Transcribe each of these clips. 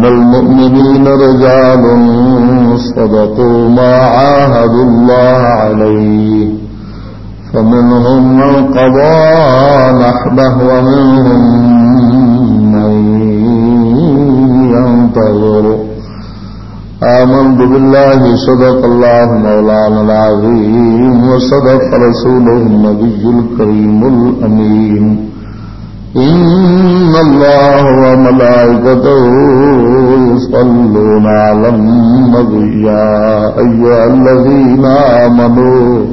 من المؤمنين رجال صدقوا ما عاهدوا الله عليه فمنهم من قضى نحبه ومنهم من ينتظر آمنت بالله صدق الله مولانا العظيم وصدق رسوله النبي الكريم الأمين إن الله وملائكته يصلون على النبي يا أيها الذين آمنوا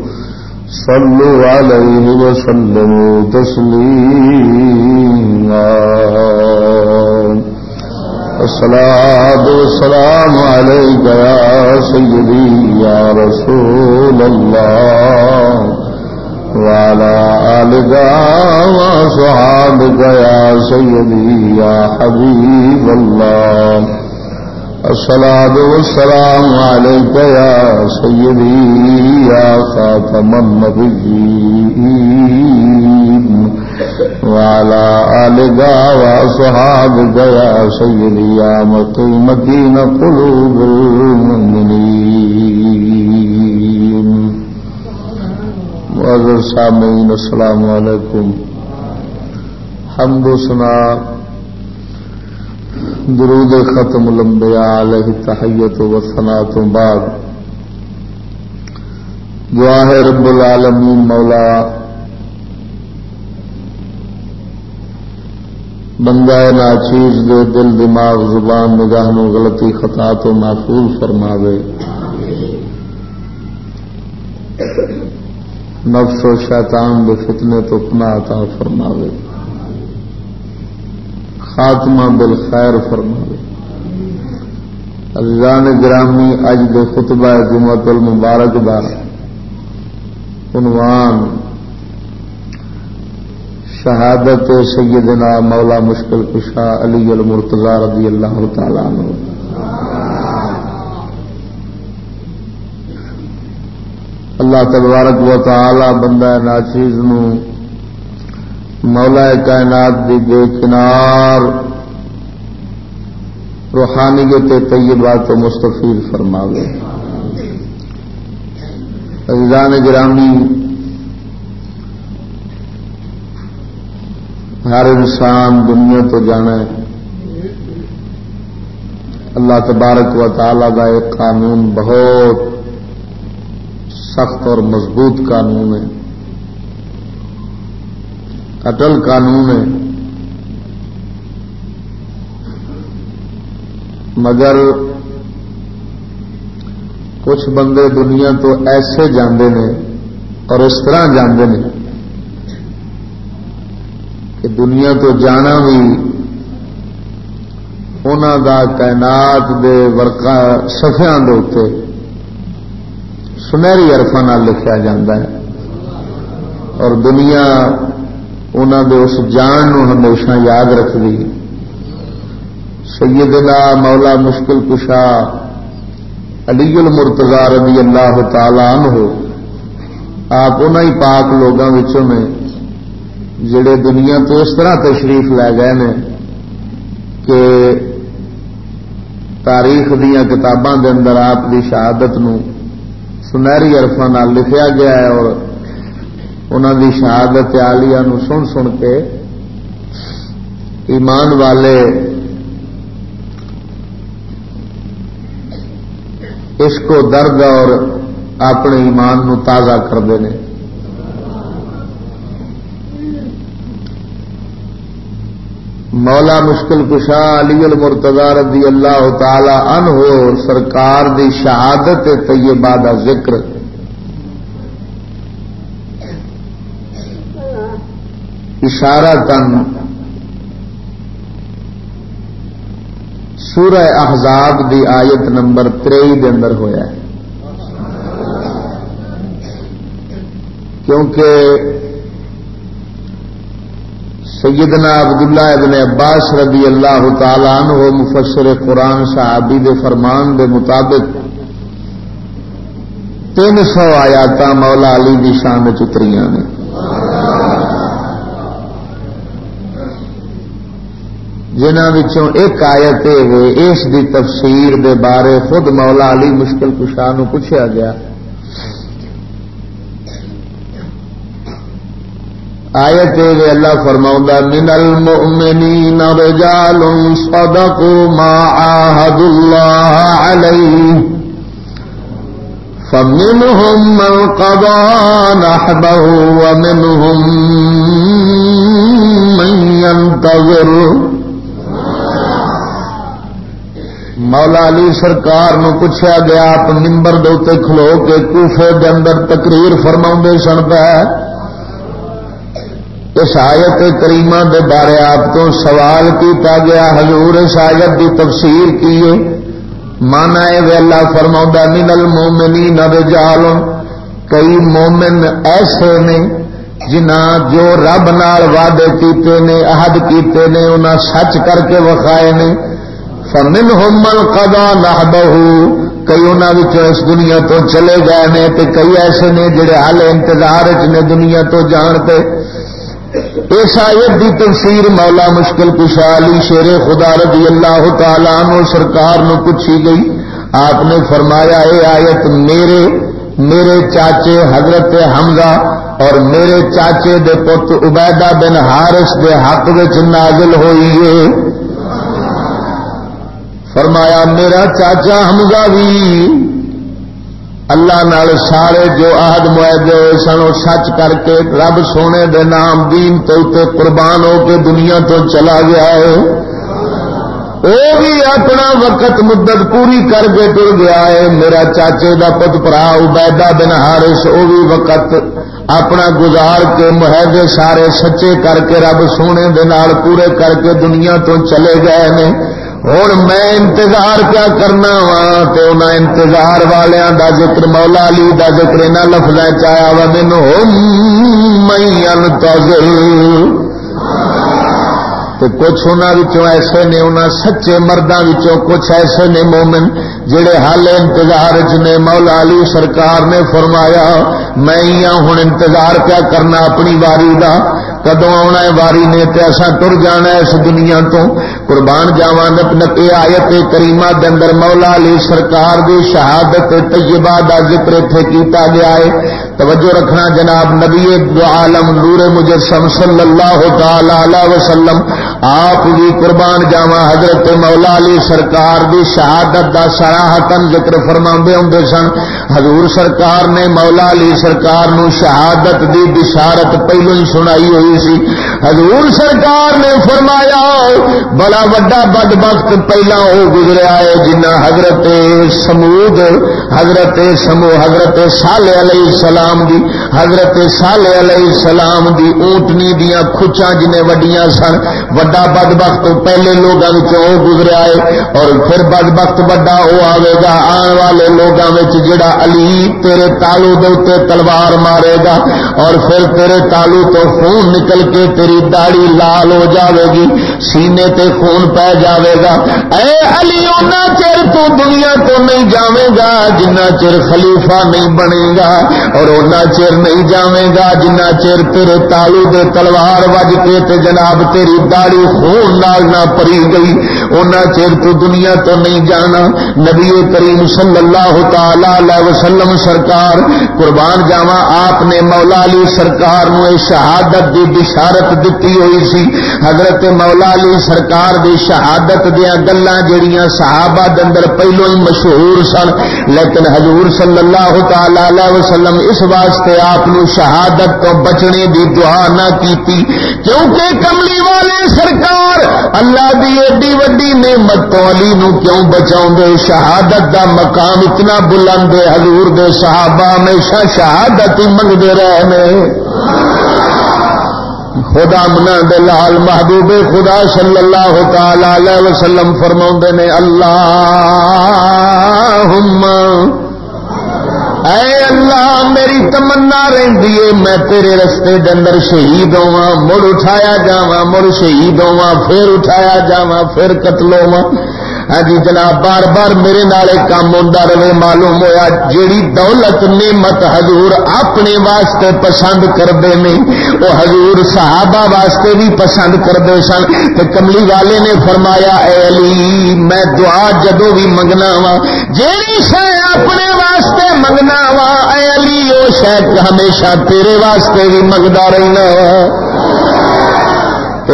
صلوا عليه وسلموا تسليما. الصلاة والسلام عليك يا سيدي يا رسول الله. وعلى آلك وصحابك يا سيدي، يا حبيب الله. الصلاة والسلام عليك يا سيدي، يا خاتم النبيين. وعلى آلك وصحابك يا سيدي، يا مقيمكين قلوب المؤمنين. معذر سامعين السلام عليكم حمد سنا درود ختم الانبیاء علیہ تحیت و سنا تو بعد۔ دعا ہے رب العالمین، مولا بندہ ناچیز دے دل، دماغ، زبان، نگاہ نو غلطی، خطا تو محفوظ فرما دے نفس و شیطان دے فتنے تو پنا عطا فرما دے خاتمہ بالخیر فرما دے گرامی اج دے خطبہ جمعت المبارک دا عنوان شہادت سیدنا مولا مشکل کشا علی المرتضی رضی اللہ تعالی عنہ۔ اللہ تبارک و تعالی بندہ ناچیز مولا کائنات دی بے کنار روحانیت طیبات مستفیل فرماوے۔ عزیزان گرامی، ہر انسان دنیا تو جانا ہے۔ اللہ تبارک و تعالی کا ایک قانون بہت سخت اور مضبوط قانون ہے۔ اٹل قانون ہے۔ مگر کچھ بندے دنیا تو ایسے جاندے نے اور اس طرح جاندے نے کہ دنیا تو جانا بھی انہوں دا کائنات دے ورقا سفیا دے سنہری ارفا لکھا جاتا ہے۔ اور دنیا انہوں دے اس جان ہمیشہ یاد رکھ دی سیدنا مولا مشکل کشا علی المرتضی رضی اللہ تعالی عنہ آپ انہوں ہی پاک لوگوں میں جڑے دنیا تو اس طرح تشریف لے گئے نے کہ تاریخ دیا کتاباں دے اندر آپ کی شہادت نو سنہری ارفا نال لکھیا گیا ہے اور انہوں کی شہادت آلیا نو سن سن کے ایمان والے عشق و درد اور اپنے ایمان نو تازہ کرتے ہیں مولا مشکل کشا علی المرتضی رضی اللہ تعالی عنہ سرکار دی شہادت طیبہ دا ذکر۔ اشارہ تن سورہ احزاب دی آیت نمبر تری دے اندر ہویا ہے۔ کیونکہ سیدنا عبداللہ ابن عباس رضی اللہ تعالی عنہ مفسر قرآن صحابی دے فرمان دے مطابق تین سو آیات مولا علی دی شان چتری نے۔ جنہوں ایک آیت اس دی تفسیر دے بارے خود مولا علی مشکل کشاہ پوچھا گیا۔ آیت اللہ فرماؤں من المؤمنین رجال صدقوا ما عاهد الله عليه فمنهم من قضى نحبه ومنهم من ينتظر مولا علی سرکار نو پوچھا گیا، آپ نمبر دے کھلو کے کوفے دے اندر تقریر فرما سن پہ۔ اس آیت کریمہ دے بارے آپ تو سوال کیتا گیا، حضور اس آیت کی تفسیر کیے مانا ہے اللہ فرما من المومنین رجال، کئی مومن ایسے نے جنہ جو رب نال وعدے کیتے نے، عہد کیتے نے، انہاں سچ کر کے وکھائے نے۔ فمن ہومل قدا نہ کئی انہوں اس دنیا تو چلے گئے نے، تے کئی ایسے نے جڑے حال انتظار چ نے دنیا تو جانتے اس آیت دی تفسیر مولا مشکل کشالی شیر خدا رضی اللہ تعالی عنہ سرکار نو پوچھی گئی۔ آپ نے فرمایا، اے آیت میرے میرے چاچے حضرت حمزہ اور میرے چاچے دے پت عبیدہ بن ہارس دے حق وچ نازل ہوئی ہے فرمایا، میرا چاچا حمزہ بھی اللہ نال سارے جو آہد معاہدے ہوئے سن، وہ سچ کر کے رب سونے دے نام دین تو تے قربان ہو کے دنیا تو چلا گیا ہے۔ وہ بھی اپنا وقت، مدت پوری کر کے ٹر گیا ہے۔ میرا چاچے دا پت پرا عبیدہ بن ہارس وہ بھی وقت اپنا گزار کے معاہدے سارے سچے کر کے رب سونے دے نال پورے کر کے دنیا تو چلے گئے نے ہوں میں انتظار کیا کرنا وا تو انتظار والوں دا ذکر مولا علی دا ذکر انہیں لفظ چایا وا مینو تو کچھ انہوں ایسے نے انہوں سچے مردوں کچھ ایسے نے مومن جڑے حال انتظار چ نے۔ مولا علی سرکار نے فرمایا، میں ہوں انتظار کیا کرنا اپنی واری کا کدو آنا ہے؟ واری نے تے اسا تر جانا ہے اس دنیا تو۔ قربان جاوا نت نت آیت کریمہ دے اندر مولا علی سرکار دی شہادت طیبہ دا ذکر تھے کیتا گیا ہے۔ توجہ رکھنا جناب نبی دو عالم نور مجسم صلی اللہ تعالی علیہ وسلم، آپ بھی قربان جاوا حضرت مولا علی سرکار دی شہادت دا سراہتن ذکر فرما ہوں سن۔ حضور سرکار نے مولا علی سرکار نو شہادت دی بشارت پہلو ہی سنائی ہوئی سی۔ حضور سرکار نے فرمایا، بڑا وڈا بد بخت پہلا وہ گزرا ہے جنہ حضرت سمود، حضرت سمو، حضرت سال علیہ السلام دی، حضرت سال علیہ السلام دی اونٹنی دیا کچا جنہیں وڈیاں سن۔ وڈا بد بخت پہلے لوگوں وہ گزرا ہے، اور پھر بد بخت وڈا وہ آئے گا آنے والے لوگوں جڑا علی تیرے تالو دے تلوار مارے گا، اور پھر تیرے تالو تو خون نکل نکل کے تیری داڑی لال ہو جاوے گی، سینے تے خون پہ جاوے گا۔ اے علی، اونا چر تو دنیا تو نہیں جاوے گا، جنہ چر خلیفہ نہیں بنے گا۔ اور اونا چر نہیں جاوے گا، جنہ چر تیرے تالو دے تلوار وج کے تے جناب تیری داڑی خون نال نہ پری گئی۔ اونا چر تو دنیا تو نہیں جانا۔ نبی کریم صلی اللہ تعالی علیہ وسلم سرکار قربان جاوا آپ نے مولا علی سرکار نو شہادت دی بشارت دیتی ہوئی سی۔ حضرت مولا علی سرکار دی شہادت دیا گلا جڑیاں صحابہ اندر پہلو ہی مشہور سن۔ لیکن حضور صلی اللہ تعالی علیہ وسلم اس واسطے آپ شہادت تو بچنے دی دعا نہ کیتی۔ کیونکہ کملی والے سرکار اللہ دی ایڈی وڈی نعمت تو علی نو کیوں بچاؤ شہادت دا مقام اتنا بلند ہے حضور دے صحابہ ہمیشہ شہادت ہی منگتے رہے خدا منا دلال محبوب خدا صلی اللہ تعالی وسلم فرما نے اللہ اے اللہ، میری تمنا رہی ہے، میں تیرے رستے دے اندر شہید ہوا مڑ اٹھایا جا مڑ شہید ہوا پھر اٹھایا جا پھر قتل ہوا ہاں جی جناب، بار بار میرے نال کام ہوتا رہے، معلوم ہوا جیڑی دولت، نعمت حضور اپنے واسطے پسند کرتے ہیں وہ حضور صحابہ واسطے بھی پسند کرتے سن۔ تو کملی والے نے فرمایا، اے علی، میں دعا جدو بھی منگنا وا جیڑی شہ اپنے واسطے منگنا وا اے علی وہ شہ ہمیشہ تیرے واسطے بھی منگتا رہنا وا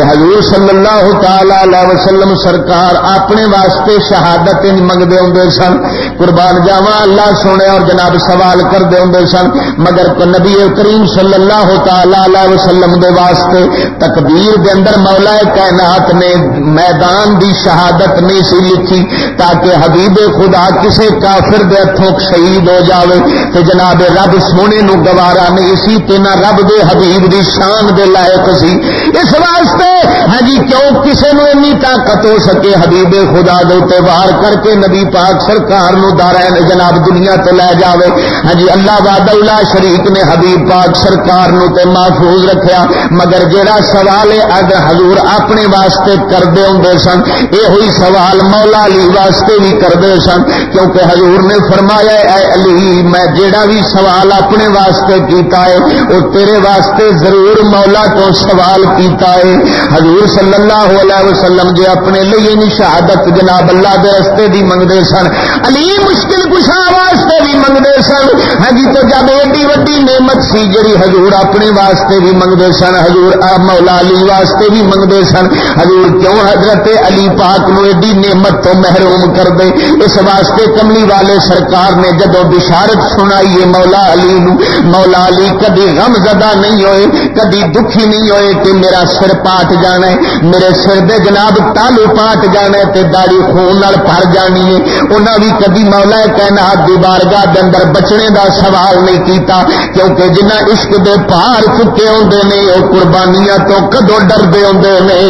حضور صلی اللہ تعالی وسلم سرکار اپنے واسطے شہادت منگتے ہوں سن۔ قربان جاوا اللہ سونے اور جناب سوال کرتے ہوں سن۔ مگر نبی کریم صلی اللہ تعالی وسلم دے واسطے تقدیر دے اندر مولا کائنات نے میدان دی شہادت نہیں سی لکھی تاکہ حبیب خدا کسے کافر دے ہاتھوں شہید ہو جاوے۔ تو جناب رب سونے نو گوارا نہیں سی تینا رب دے حبیب دی شان دے لائق سی۔ اس واسطے ہاں جی کیوں کسی نے اینی طاقت ہو سکے حبیب خدا دے وار کر کے نبی پاک سرکار نو جناب دنیا تو لے جاوے۔ ہاں جی اللہ باد اللہ شریف نے حبیب پاک سرکار نو تے محفوظ رکھیا۔ مگر جہاں سوال ہے، اگر حضور اپنے واسطے کرتے ہوں سن یہ ہوئی سوال مولا علی واسطے بھی کرتے سن۔ کیونکہ حضور نے فرمایا، اے علی، میں جیڑا بھی سوال اپنے واسطے کیتا ہے وہ تیرے واسطے ضرور مولا تو سوال کیتا ہے۔ حضور صلی اللہ علیہ وسلم جی اپنے لیے شہادت جناب اللہ دے رستے دی منگتے سن۔ علی مشکل کشا واسطے بھی منگتے سن۔ ہاں جی، تو جب ایڈی وڈی نعمت سی جڑی حضور اپنے واسطے بھی منگتے سن، حضور مولا علی واسطے بھی منگتے سن۔ حضور کیوں حضرت علی پاک نو ایڈی نعمت تو محروم کر دے اس واسطے کملی والے سرکار نے جدو بشارت سنائی ہے مولا علی نو، مولا علی کدی غم زدہ نہیں ہوئے، کدی دکھی نہیں ہوئے کہ میرا سر پاٹ جانا ہے، میرے سر دے جناب تالو پاٹ جانا ہے تے داڑی خون نال بھر جانی ہے۔ انہاں بھی کدی مولا کہنا دی بارگاہ دے اندر بچنے دا سوال نہیں کیتا، کیونکہ جنہ عشق دے پار چکے ہوندے نے، او قربانیاں تو کدو ڈردے ہوندے نے۔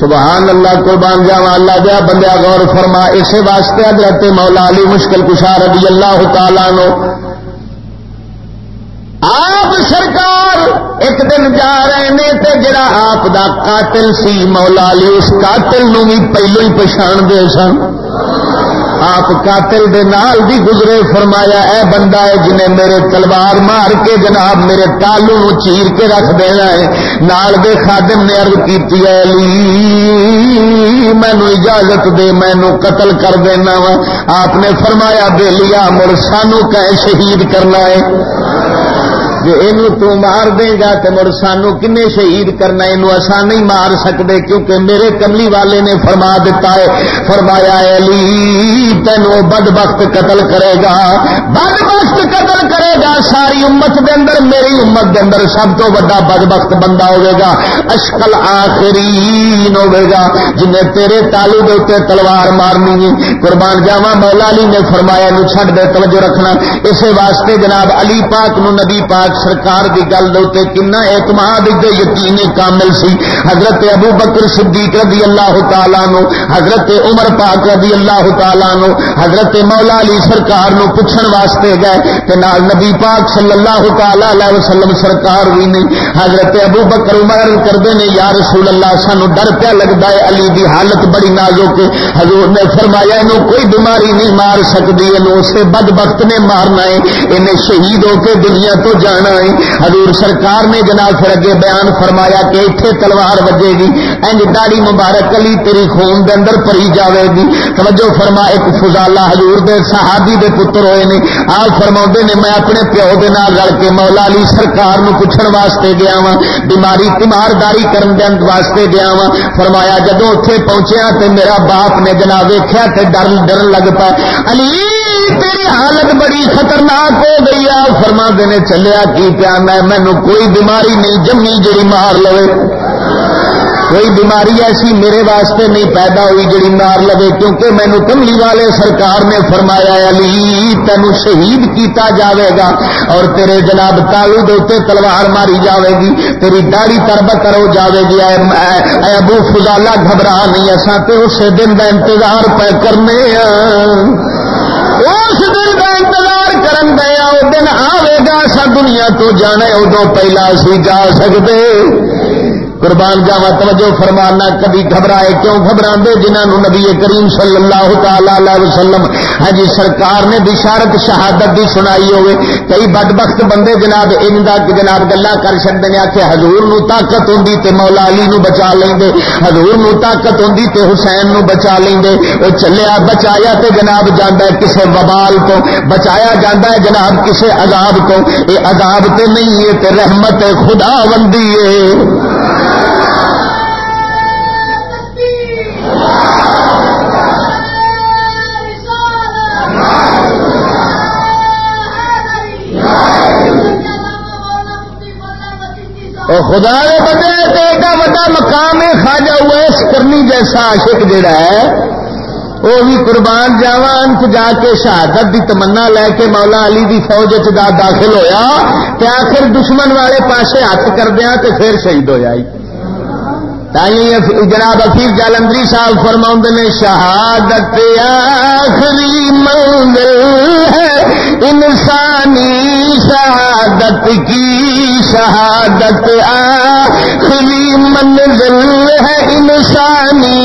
سبحان اللہ، قربان جاوا اللہ دیا بندیا غور فرما۔ اسی واسطے حضرت مولا علی مشکل کشا رضی اللہ تعالی نو آپ سرکار ایک دن جا رہے ہیں تے جڑا آپ دا قاتل سی، مولا علی، اس قاتل نو بھی پہلو ہی پچھان دے سن۔ آپ قاتل دے نال بھی گزرے، فرمایا، اے بندہ ہے جنہیں میرے تلوار مار کے جناب میرے تالو چیر کے رکھ دینا ہے، نال دے خادم نے عرض کیتی ہے علی، مینو اجازت دے، مینو قتل کر دینا وا۔ آپ نے فرمایا، بے لیا، مڑ سانو کہ شہید کرنا ہے۔ جو یہ مار دے گا تو مڑ سانو کن شہید کرنا یہ نہیں مار سکتے کیونکہ میرے کملی والے نے فرما دیتا ہے۔ فرمایا، علی، تینوں بد وقت قتل کرے گا۔ بد وقت قتل کرے گا، ساری امت دے اندر، میری امت دے اندر سب تو بڑا بد وقت بندہ ہوے گا۔ اشکل آخری ہوے گا۔ جنہیں تیرے تالو کے اتنے تلوار مارنی ہے۔ قربان جاوا مولا علی نے فرمایا نو چھڈ دے، توجہ رکھنا۔ اسی واسطے جناب علی پاک نو نبی پاک پاک سرکار کی گل دے کن اعتماد یقین کامل سی۔ حضرت ابو بکر صدیق رضی اللہ تعالیٰ نو حضرت عمر پاک رضی اللہ تعالیٰ نو حضرت مولا علی سرکار نو پوچھن واسطے گئے۔ کہ نال نبی پاک صلی اللہ تعالی علیہ وسلم سرکار بھی نہیں حضرت ابو بکر عمر کرتے ہیں یا رسول اللہ، سانو ڈر پیا لگتا ہے، علی دی حالت بڑی نازک حضور نے فرمایا یہ کوئی بیماری نہیں مار سکتی اسے بد بخت نے مارنا ہے۔ انہیں شہید ہو کے دنیا تو جان جانا ہے حضور سرکار نے جناب پھر اگے بیان فرمایا کہ اتنے تلوار بجے گی، اینج داڑی مبارک علی تیری خون دے اندر پری جاوے گی۔ توجہ فرما، ایک فضالہ حضور دے صحابی دے پتر ہوئے نے۔ آپ فرما نے، میں اپنے پیو دے نال رل کے مولا علی سرکار نو پوچھن واسطے گیا وا بیماری، تیمارداری کرن دے واسطے گیا وا فرمایا جدو اتنے پہنچیا تے میرا باپ نے جناب ویخیا تے ڈر ڈر لگ پا علی! تیری حالت بڑی خطرناک ہو گئی آ فرما دینے چلیا کی پیا میں مینو کوئی بیماری نہیں جمی جڑی مار لو کوئی بیماری ایسی میرے واسطے نہیں پیدا ہوئی جڑی مار لگے کیونکہ مینو کملی والے سرکار نے فرمایا علی تین شہید کیتا جاوے گا اور تیرے جناب تالو دے تلوار ماری جاوے گی، تیری داڑی ترب کرو جاوے گی۔ اے اے ابو فضالہ، گھبرا نہیں اصا تو اسی دن کا انتظار پہ کرنے اس دن کا انتظار کرن دیا وہ دن آئے گا، سا دنیا تو جانے ادو پہلا سی جا سکتے۔ قربان جاوا توجہ فرمانا، کبھی گھبرائے کیوں گھبرا دے جنہوں نبی کریم صلی اللہ تعالی وسلم ہاں جی سرکار نے بشارت، شہادت دی سنائی ہوئے کئی بد بخت بندے جناب، ان جناب گلا کر چکتے ہیں کہ حضور نو طاقت ہوں تے مولا علی نو بچا لیں دے حضور نو طاقت ہوں تے حسین نو بچا لیں دے وہ چلیا، بچایا تے جناب جانا ہے کسے وبال تو، بچایا جانا ہے جناب کسے عذاب تو۔ یہ عذاب تے نہیں ہے تے رحمت خدا بندی ہے خدا نے بندے ایڈا وا مقام ہے خاجا ہوا اس کرنی جیسا عاشق جڑا ہے، وہ بھی قربان جاوان جا کے شہادت دی تمنا لے کے مولا علی دی فوج دا داخل ہویا کہ آخر دشمن والے پاسے ہاتھ کردیا تو پھر شہید ہو جائی۔ جناب افیف جالندری صاحب فرما نے، شہادت آخری منزل ہے، انسانی شہادت کی شہادت آخری منزل ہے، انسانی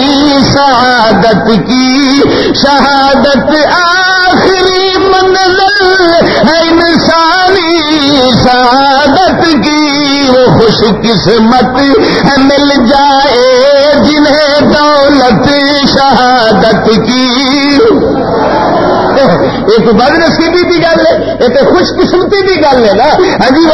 شہادت کی شہادت آخری منزل ہے، انسانی شہادت کی خوش قسمت مل جائے، جنہیں دولت، شہادت کی۔ ایک بد نصیبی کی گل ہے، ایک خوش قسمتی کی گل ہے نا۔ ہاں جی،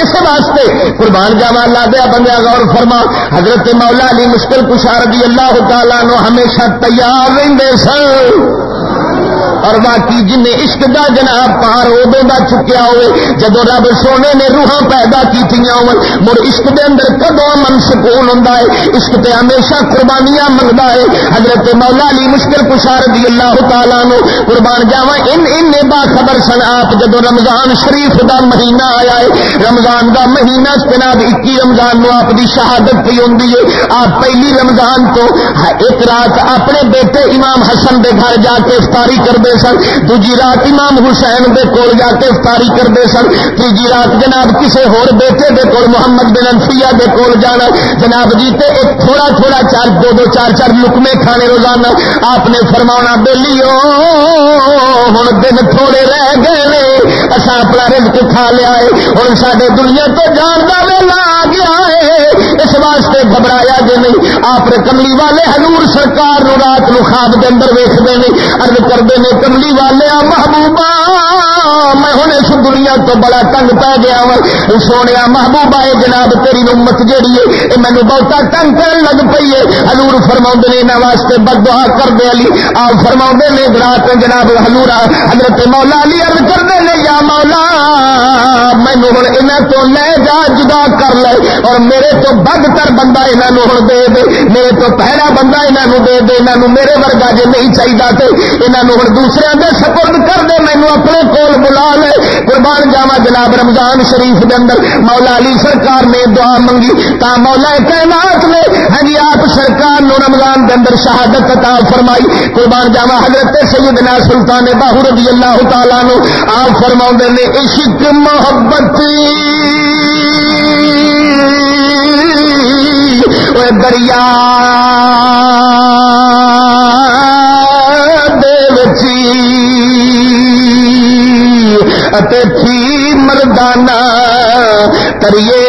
اس واسطے قربان جاوا لا دیا بندہ غور فرما۔ حضرت مولا علی مشکل کشار دی اللہ تعالیٰ نو ہمیشہ تیار رہتے سن۔ اور باقی جن جی عشق دا جناب پار ادو کا چکیا ہوئے، جدو رب سونے نے روحان پیدا کی مڑ عشق دے اندر کدو من سکون ہوں عشق تے ہمیشہ قربانیاں منگتا ہے۔ حضرت مولا علی مشکل کشار دی اللہ تعالیٰ نو قربان جاوا ان ان با خبر سن آپ جدو رمضان شریف دا مہینہ آیا ہے۔ رمضان دا مہینہ جناب اکی رمضان نو آپ دی شہادت پی ہوں آپ پہلی رمضان تو ایک رات اپنے بیٹے امام حسن دے گھر جا کے افطاری کرتے سن، دوجی رات امام حسین دے کول جا کے افطاری کرتے سن، تیجی رات جناب کسے ہور بیٹے دے کول، محمد بن انفیا دے کول جانا۔ جناب جی تے ایک تھوڑا تھوڑا چار، دو دو چار چار لکمے کھانے روزانہ۔ آپ نے فرما بہلی ہوں دن تھوڑے رہ گئے اصا اپنا رزق کھا لیا ہے۔ ہوں سارے دنیا تو جان کا ویلا آ گیا ہے۔ اس واسطے گھبرایا جی نہیں۔ آپ کملی والے حضور سرکار نو رات نو خواب کے اندر ویستے ہیں ارد کرتے ہیں کملی والے محبوبہ میں ہوں اس دنیا تو بڑا تنگ پی گیا وا سونے محبوبہ ہے جناب تیری امت جیڑی ہے یہ مینو بہتا تنگ کر لگ پی ہے۔ ہلور فرما نے یہاں واسطے بد دعا کرتے علی۔ آپ فرما نے رات جناب ہلور حضرت مولا علی ارد کرتے ہیں یا مولا مینو ہوں یہاں تو لے جا، جدا کر لے۔ اور میرے تو تر بندہ یہاں ہوں دے دے میرے تو پہلا بندہ یہاں دے دے یہاں میرے ورگا جی نہیں چاہیے تو یہاں ہوں دوسرے دے سپرد کر دے مینو اپنے کول بلا لے قربان جاوا جناب رمضان شریف کے اندر مولا علی سرکار نے دعا منگی تا مولا کائنات نے ہاں جی آپ سرکار نو رمضان کے اندر شہادت عطا فرمائی قربان جاوا حضرت سیدنا سلطان باہو رضی اللہ تعالیٰ نو آپ فرما نے عشق محبت دریا تھی مردانہ تریے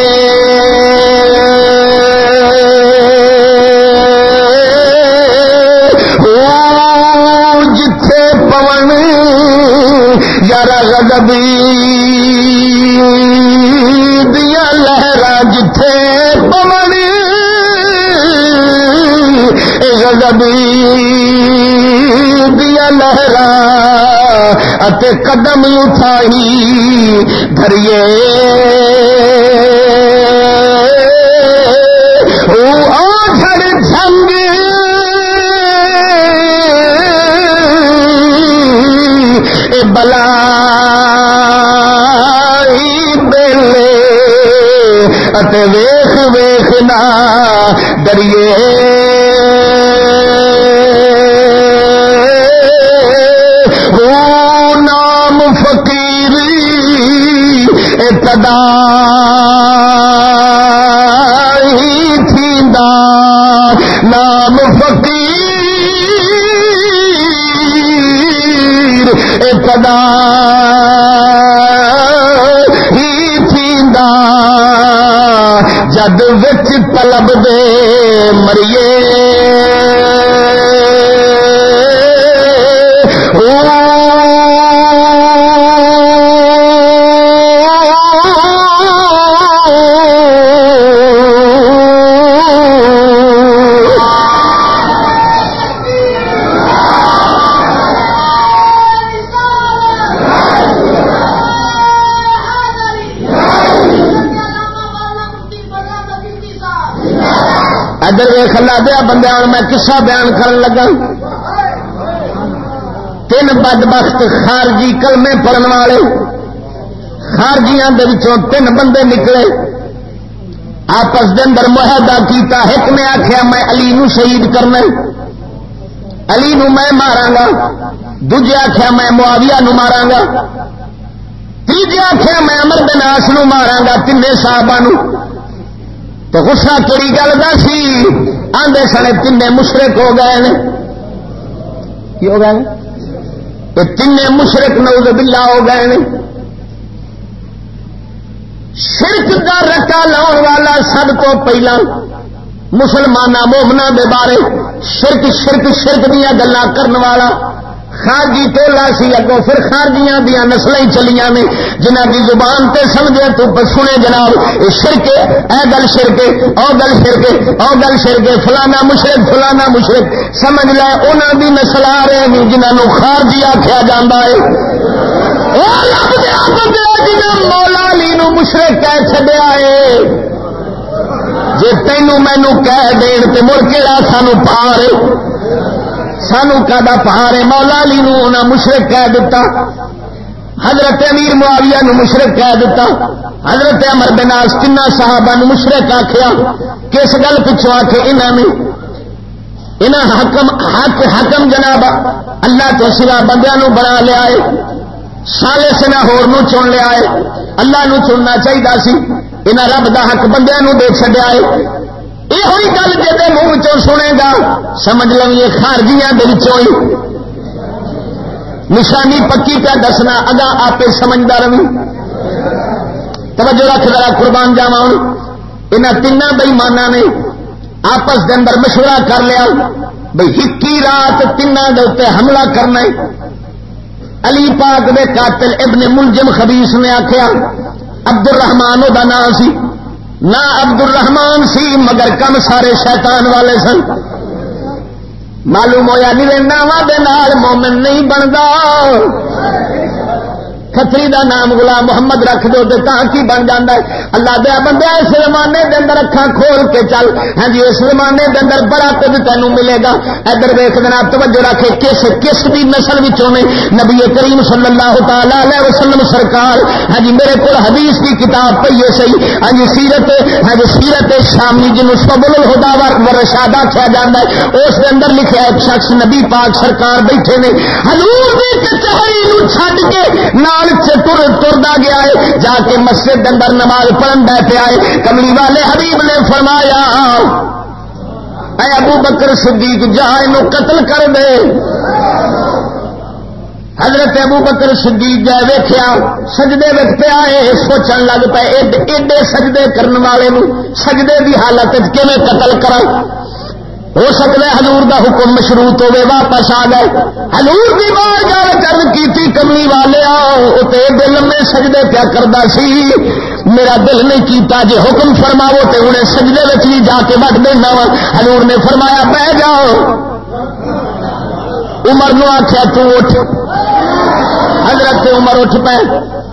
قدم اٹھائی دھریے جھڑ بلا۔ دیا بندے میں کسا بیان کرن لگا۔ تین بد بخت خارجی کلمے پڑھن والے۔ خارجیاں دے وچوں تین بندے نکلے۔ آپس دے اندر معاہدہ کیتا، ایک نے آخیا میں علی نو شہید کرنا علی نو میں مارا گا دوجے آخیا میں معاویہ نو مارا گا تیجے آخیا میں امر دناس نو مارا گا تین صاحبہ تو غصہ کہڑی گل کا سی؟ آدھے سنے تین مشرق ہو گئے کی ہو گئے تین مشرق نوز بلا ہو گئے شرک کا رکا لاؤ والا سب تو پہلا مسلمان مومنا دے بارے شرک شرک شرک دیا گلا کرنے والا۔ خارجی ٹولا سی اگوں پھر خارجیاں دیا نسل چلیاں نے۔ جنہ کی زبان تے سمجھے تو سنے جناب یہ شرکے، اے گل شرکے، او گل شرکے، او گل شرکے، فلانا مشرق فلانا مشرق سمجھ لے انہوں دی نسل آ رہے ہیں جنہوں خارجی آخیا جا ہے۔ مولا علی نو مشرق کہہ چڈیا ہے۔ جی تینوں مینو کہہ دین تو مڑ کہڑا سانو پار سانو کا پہاڑے مولا علی نو انہیں مشرق کہہ دیتا حضرت امیر معاویہ نو مشرق کہہ دیتا حضرت امر بناس تین صحابہ نو مشرق آخیا کس گل پچھو آ کے انہوں نے انہیں حکم حق حکم جناب اللہ تو سوا بندیا نو بنا لیا ہے سالے سنا ہور نو چن لیا ہے اللہ نو چننا چاہیے سی۔ انہیں رب دا حق بندیا نو دے چڈیا ہے یہ گل جی منہ چ سنے گا، سمجھ لو یہ خارجیاں ہی۔ نشانی پکی پہ دسنا اگا آپ سمجھدار رہی توجہ رکھ دیا قربان جاوا یہاں تین بئیمانہ نے آپس کے اندر مشورہ کر لیا بھائی ہکی رات تین حملہ کرنا علی پاک دے قاتل ابن ملجم خبیس نے آخیا عبد الرحمان وہ نام سی۔ نہ عبد الرحمان سی، مگر کم سارے شیطان والے سن۔ معلوم ہوا نہیں ناوا مومن نہیں بنتا کتری دا نام غلام محمد رکھ دو تو کی بن جانا ہے؟ اللہ دیا بندہ اس زمانے دے اندر اکھا کھول کے چل۔ ہاں جی اس زمانے دے اندر بڑا کچھ تینوں ملے گا۔ ادھر ویخ دینا توجہ رکھے، کس کس بھی نسل وچوں نے نبی کریم صلی اللہ تعالی علیہ وسلم سرکار ہاں جی میرے کو حدیث کی کتاب پہ یہ صحیح۔ ہاں جی سیرت ہاں جی سیرت شامی جن سبل الہدا و رشاد آخیا جاتا ہے، اس کے اندر لکھا ایک شخص نبی پاک سرکار بیٹھے نے۔ حضور دی کچہری نو چھڈ کے نال تر تردا گیا ہے۔ جا کے مسجد اندر نماز پڑھن بہ پیا ہے کملی والے حبیب نے فرمایا، اے ابو بکر صدیق، جا قتل کر دے۔ حضرت ابو بکر صدیق جائے ویخیا سجدے وچ پیا سوچن لگ پے ایڈے سجدے کرنے والے سجدے کی حالت کیون قتل کر ہو سکتا ہے حضور دا حکم مشروط ہوے واپس آ گئے حضور دی بار گل کر کی کملی والے آؤ دل میں سجدے پیا کرتا سی۔ میرا دل نہیں کیتا جے حکم فرماو تو انہیں سجدے بھی جا کے وٹ دینا وا۔ حضور نے فرمایا بہ جاؤ۔ عمر نو آخیا اٹھ۔ حضرت عمر اٹھ پہ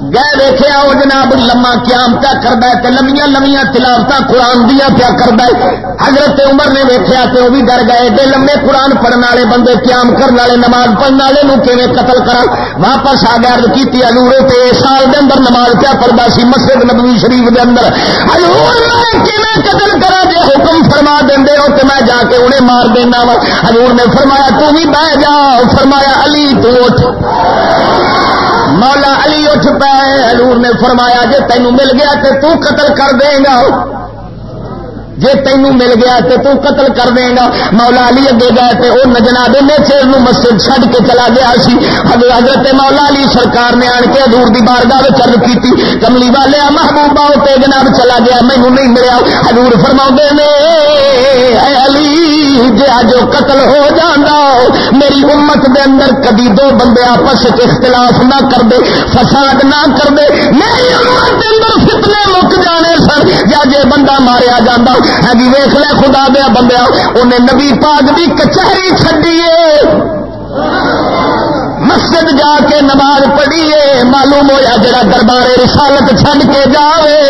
گئے دیکھا وہ جناب لما قیام پیا کرتا ہے؟ لمیا لمیا تلاوت قرآن دیا پیا کرتا ہے۔ حضرت عمر نے ویکیا تو وہ بھی ڈر گئے کہ لمبے قرآن پڑھنے والے بندے، قیام کرنے والے، نماز پڑھنے والے کیون قتل کرا واپس آ گیا کی الورے تے سال دے اندر نماز پیا پڑھتا سی، مسجد نبوی شریف دے اندر۔ قتل کرا جی حکم فرما دیں ہو تو میں جا کے انہیں مار دینا وا۔ حضور نے فرمایا، تو بھی بہ جا۔ فرمایا، علی، تو اٹھ۔ مولا علی اٹھ پائے حضور نے فرمایا جی تینوں مل گیا تو قتل کر دے گا. جی تینوں مل گیا تو تو قتل کر دے گا، مولا علی اگے گئے تو وہ نجنا دے چیر مسجد چھڈ کے چلا گیا سی۔ حضرت مولا علی سرکار نے آن کے حضور دی بارگاہ چل کی کملی والے محبوبہ تے جناب چلا گیا مینو نہیں ملیا۔ حضور فرما نے، اے علی جی اج قتل ہو جانا میری امت دے اندر کبھی دو بندے آپس اختلاف نہ کر دے، فساد نہ کر دے، میری امت دے اندر فتنے مک جانے سن۔ جا جے بندہ ماریا جانا ہے جی ویخ لیا خدا دیا بندہ انہیں نبی پاک کی کچہری چڈیے مسجد جا کے نماز پڑھیے۔ معلوم ہوا جڑا دربار رسالت چھڈ کے جاوے۔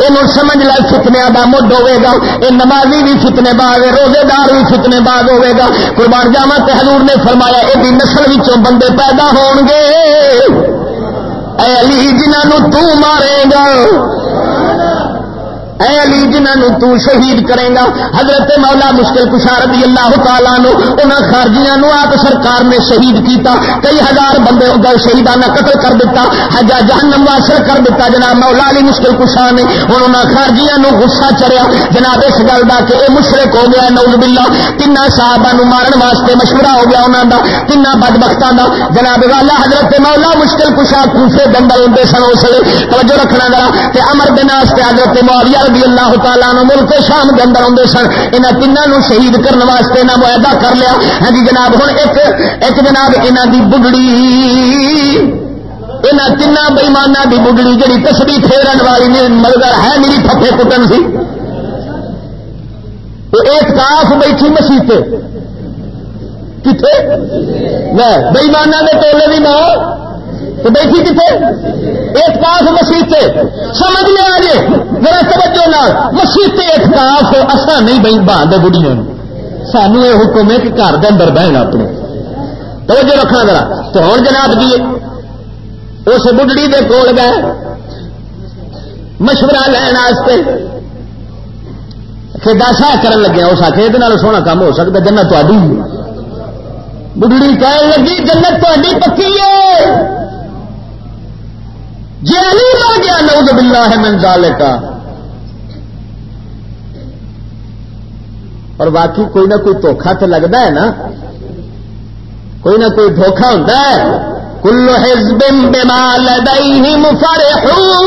یہ سمجھ لے فتنیا کا مڈ ہوے گا۔ یہ نمازی بھی فتنے باغ روزے دار بھی فتنے باغ ہوے گا۔ قربان جاوا حضور نے فرمایا یہ نسل بندے پیدا ہون گے اے علی جنہوں تو مارے گا۔ اے علی جنہوں تو شہید کرے گا، حضرت مولا مشکل کشار رضی اللہ تعالیٰ نو خارجیاں نو آپ سرکار نے شہید کیتا، کئی ہزار بندے گل شہیدانہ قتل کر دیتا، حجا جہنم واسر کر دیتا، جناب مولا علی مشکل کشار نے ہوں انہاں خارجیاں نو غصہ چڑیا جناب اس گل کا کہ یہ مشرق ہو گیا نوز بلا تین صاحبہ مارن واسطے مشورہ ہو گیا انہوں کا تین بد بختوں کا جناب والا حضرت مولا مشکل کشا کوفے دنگل ہوں سن اس لیے توجہ رکھنا ذرا کہ امر دن حضرت معاویہ رضی اللہ تعالیٰ نو ملک شام کے اندر آتے سن۔ یہاں تینوں شہید کرنے واسطے نہ معاہدہ کر لیا۔ ہاں جی جناب ہوں ایک ایک جناب یہاں کی بگڑی یہاں تین بئیمانہ کی بگڑی جی تسبی پھیرن والی مگر ہے، میری پھپے کٹن سی ایک کاف بیٹھی مسیح کتنے بئیمانہ کے ٹولے بھی نہ تو بیٹھی کتنے؟ اعتکاف مسیح سے۔ سمجھ لیا جی میرا توجہ نہ مسیح اعتکاف اصا نہیں بہن باندھ بڑھیا سانو یہ حکم ہے کہ گھر کے اندر بہن اپنے۔ توجہ رکھنا ذرا۔ تو ہوں جناب جی اس بڑھڑی دے کول گئے۔ مشورہ لین واسطے کہ دسا کر لگے اس آخر یہ سونا کام ہو سکتا جنت تاری بڑھڑی کہنے لگی، جنت تاری پکی ہے۔ جی نہیں مر گیا نوز باللہ ہے منظال کا اور باقی کوئی نہ کوئی دھوکھا تو لگتا ہے نا۔ کوئی نہ کوئی دھوکھا ہوتا ہے۔ کلو حزب بما لدیہم فرحون۔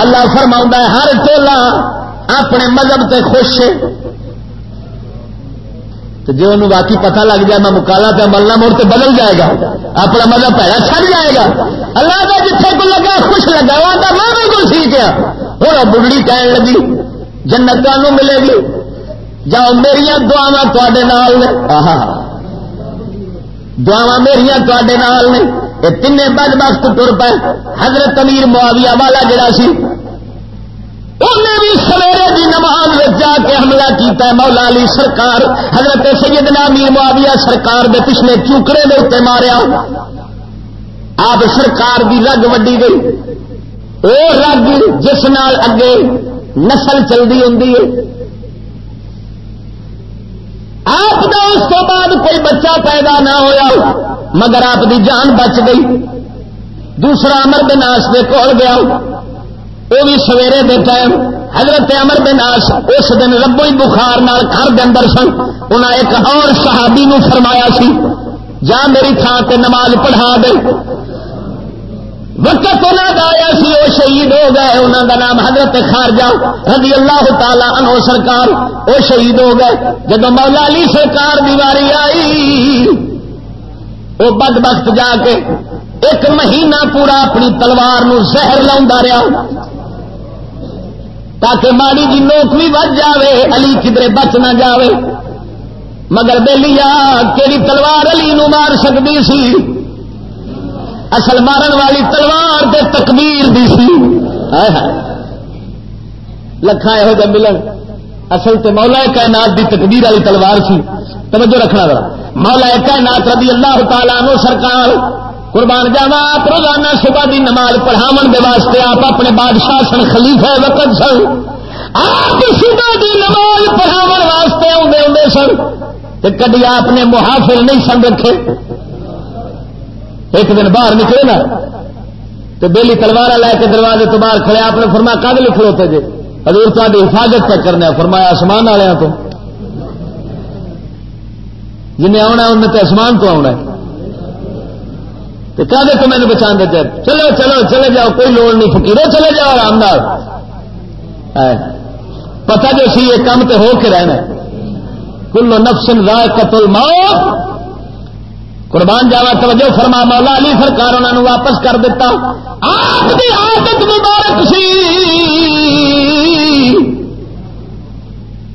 اللہ فرماؤں ہے، ہر ٹولا اپنے مذہب تے خوش ہے۔ تو جی انہوں واقعی پتا لگ جائے میں مکالا پہ ملنا مڑ تو بدل جائے گا۔ اپنا مزہ پیڑا چھڑ جائے گا۔ اللہ کا جتنے کو لگا، خوش لگا، وہ آتا، میں بالکل ٹھیک ہے ہوں بڑھڑی کہنے لگی جنت ملے گی۔ جاؤ میری دعوا تے دعوا میرا تے نے۔ یہ تین بد بخت تر پے، حضرت امیر معاویہ والا جڑا سی انہیں بھی سویرے کی نماز جا کے حملہ کیتا ہے۔ مولا علی سرکار، حضرت سیدنا امیر معاویہ سرکار دے پچھلے چوکڑے دے اتنے ماریا۔ آپ سرکار کی رگ وڈی گئی۔ وہ رگ جس نال اگے نسل چلتی ہوں آپ کا اس کو بعد کوئی بچہ پیدا نہ ہوا مگر آپ کی جان بچ گئی۔ دوسرا امر بناس کے کول گیا۔ وہ بھی سویرے دے ٹائم حضرت امر بناس اس دن ربو ہی بخار نال گھر کے اندر سن۔ انہیں ایک اور صحابی نو فرمایا سی، جا میری تھان سے نماز پڑھا دے۔ وقت انہوں کا آیا سی، وہ شہید ہو گئے۔ انہوں کا نام حضرت خارجہ رضی اللہ تعالی عنہ سرکار، وہ شہید ہو گئے۔ جب مولا علی سرکار دیواری آئی، وہ بد بخت جا کے ایک مہینہ پورا اپنی تلوار نو زہر لا رہا۔ تاکہ ماڑی کی نوک بھی بچ جائے علی کدھر بچ نہ جائے مگر بہلی آ تلوار علی نو مار سکتی سی؟ اصل مارن والی تلوار دے تکبیر دی سی۔ لکھا یہ ملن۔ اصل تو مولا کائنات دی تکبیر والی تلوار سی۔ توجہ رکھنا ذرا۔ مولا کائنات رضی اللہ تعالیٰ نو سرکار قربان جاوا آپ روزانہ صبح دی نماز پڑھاو دے واسطے آپ اپنے بادشاہ سن خلیفہ وقت سن۔ آپ صبح دی نماز پڑھاو واسطے آدھے آدھے سن۔ کدی آپ نے محافل نہیں سن رکھے۔ ایک دن باہر نکلے نا۔ تو بہلی تلوار لے کے دروازے تو باہر کھڑے، آپ نے فرمایا کد لکھ لوتے جی؟ حضور تاری حفاظت تک کرنا فرمایا، آسمان والوں تو۔ جنہیں آنا انہیں تو آسمان تو آنا تو کدے تو مینو بچا دے چلو چلو، چلے جاؤ، کوئی لوڑ نہیں فکیرو چلے جاؤ آرام دار پتا جو سی، یہ کام تو ہو کے رہنا کلو نفسن رائے قتل موت قربان جاوا، توجہ فرما، مولا علی سرکار انہوں نے واپس کر دیتا آپ کی عادت مبارک سی۔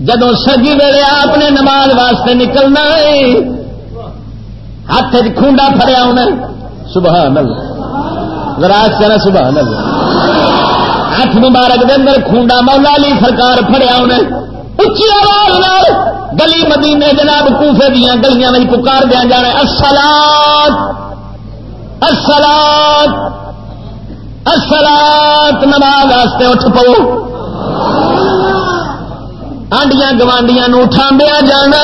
جدو سجی ویلے آپ نے نماز واسطے نکلنا ہے، ہاتھ کھونڈا فریا انہیں سبحان اللہ۔ گراج کہنا سبحان اللہ۔ ہاتھ مبارک دے اندر کھونڈا مولا علی سرکار فریا انہیں۔ اچھی آواز گلی مدینے جناب کوفے دیا گلیاں میں پکار دیا جانا اصلات اصلات اصلات نماز واسطے اٹھ پو آنڈیاں گوانڈیاں اٹھا دیا جانا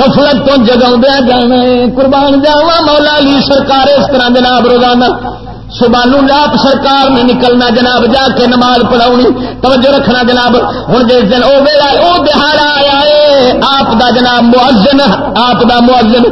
غفلت تو جگا جانا قربان جاوا مولا علی سرکار اس طرح جناب روزانہ۔ صبح لاپ سرکار نے نکلنا جناب، جا کے نماز پڑھاؤنی توجہ رکھنا جناب۔ ہوں جس دن وہ ویلا وہ دہاڑا آیا ہے، آپ دا جناب مؤذن آپ دا مؤذن۔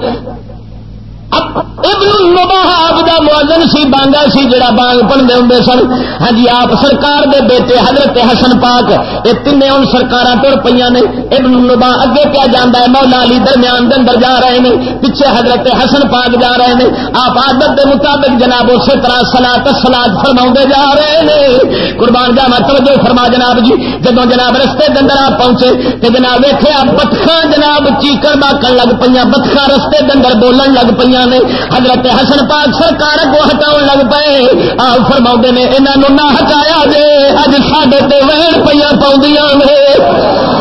ابن المباہب دا موزن سی، بانگا سی، جڑا بانگ پڑھتے ہوں سن۔ ہاں جی آپ سرکار دے بیٹے حضرت حسن پاک، یہ تین ہوں سرکار تر پہ نے۔ ابن المبا اگے کیا جانا ہے، مولا علی درمیان دے اندر جا رہے ہیں پیچھے حضرت حسن پاک جا رہے ہیں آپ عادت دے مطابق جناب اسی طرح سلاد سلاد فرما جا رہے ہیں قربان جا توجہ فرما جناب جی۔ جدو جناب رستے کے اندر آپ پہنچے تو جناب ویخیا بتخا جناب چیکر باکن لگ پہ بتخا رستے کے اندر بولن لگ پہ نے حضرت حسن پاک سرکار کو ہٹاؤ لگ پے آپ فرما نے یہاں نہ ہٹایا جے، اج ساڈے وہن پہ پاؤں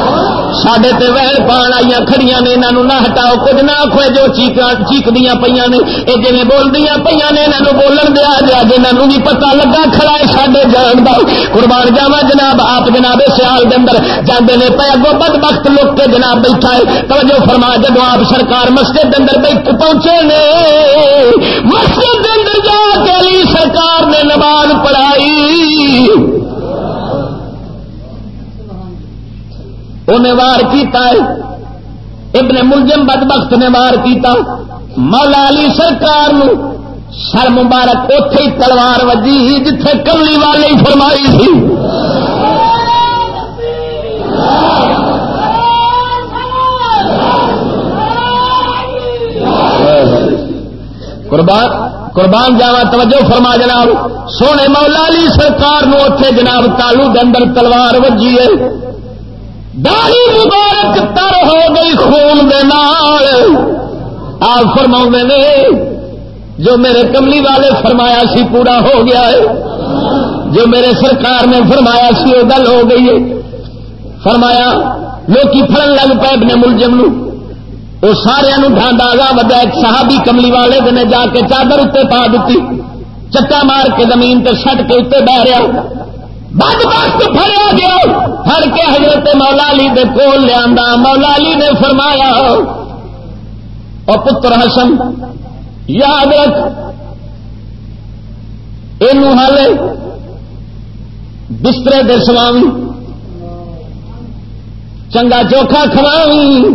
سڈے تے ویل پان آئی کھڑی نے یہاں نہ ہٹاؤ کچھ نہ آخو جو چیکدیا پہ نے یہ جی بولدیا پہ نے یہاں بولن دیا جا جنہوں بھی پتا لگا کھڑا ہے سڈے جان کا قربان جاوا جناب آپ جناب سیال کے اندر جانے نے پہ اگو بد وقت لوگ کے جناب بیٹھا ہے توجہ فرما جب آپ سرکار مسجد کے اندر بیٹھ پہنچے نے مسجد کے اندر جا کے علی سرکار نے نماز پڑھائی انہیں وار کیتا ہے۔ ابن ملزم بدبخت نے وار کیتا۔ مولا علی سرکار نو سر مبارک اتے ہی تلوار وجی جتھے کملی والے فرمائی سی قربان قربان جاوا توجہ فرما جناب۔ سونے مولا علی سرکار نو اتے جناب تالو کے اندر تلوار وجی ہے۔ داڑی مبارک تر ہو گئی خون دے نال۔ آپ فرما نے، جو میرے کملی والے فرمایا سی پورا ہو گیا ہے، جو میرے سرکار نے فرمایا سی وہ گل ہو گئی ہے۔ فرمایا، لوکی فرن لگ پے اپنے ملزم نو۔ وہ سارا ڈھانڈا گا وجہ ایک صحابی کملی والے دن جا کے چادر اتنے پا دیتی چکا مار کے زمین تے سٹ کے اتنے بہ رہا۔ بد وقت فریا گیا۔ فر کے حضرت مولا علی دے کول لیا۔ مولا علی نے فرمایا اور پتر حسن یاد رکھ یہ بسترے دے سوامی، چنگا چوکھا کھواوی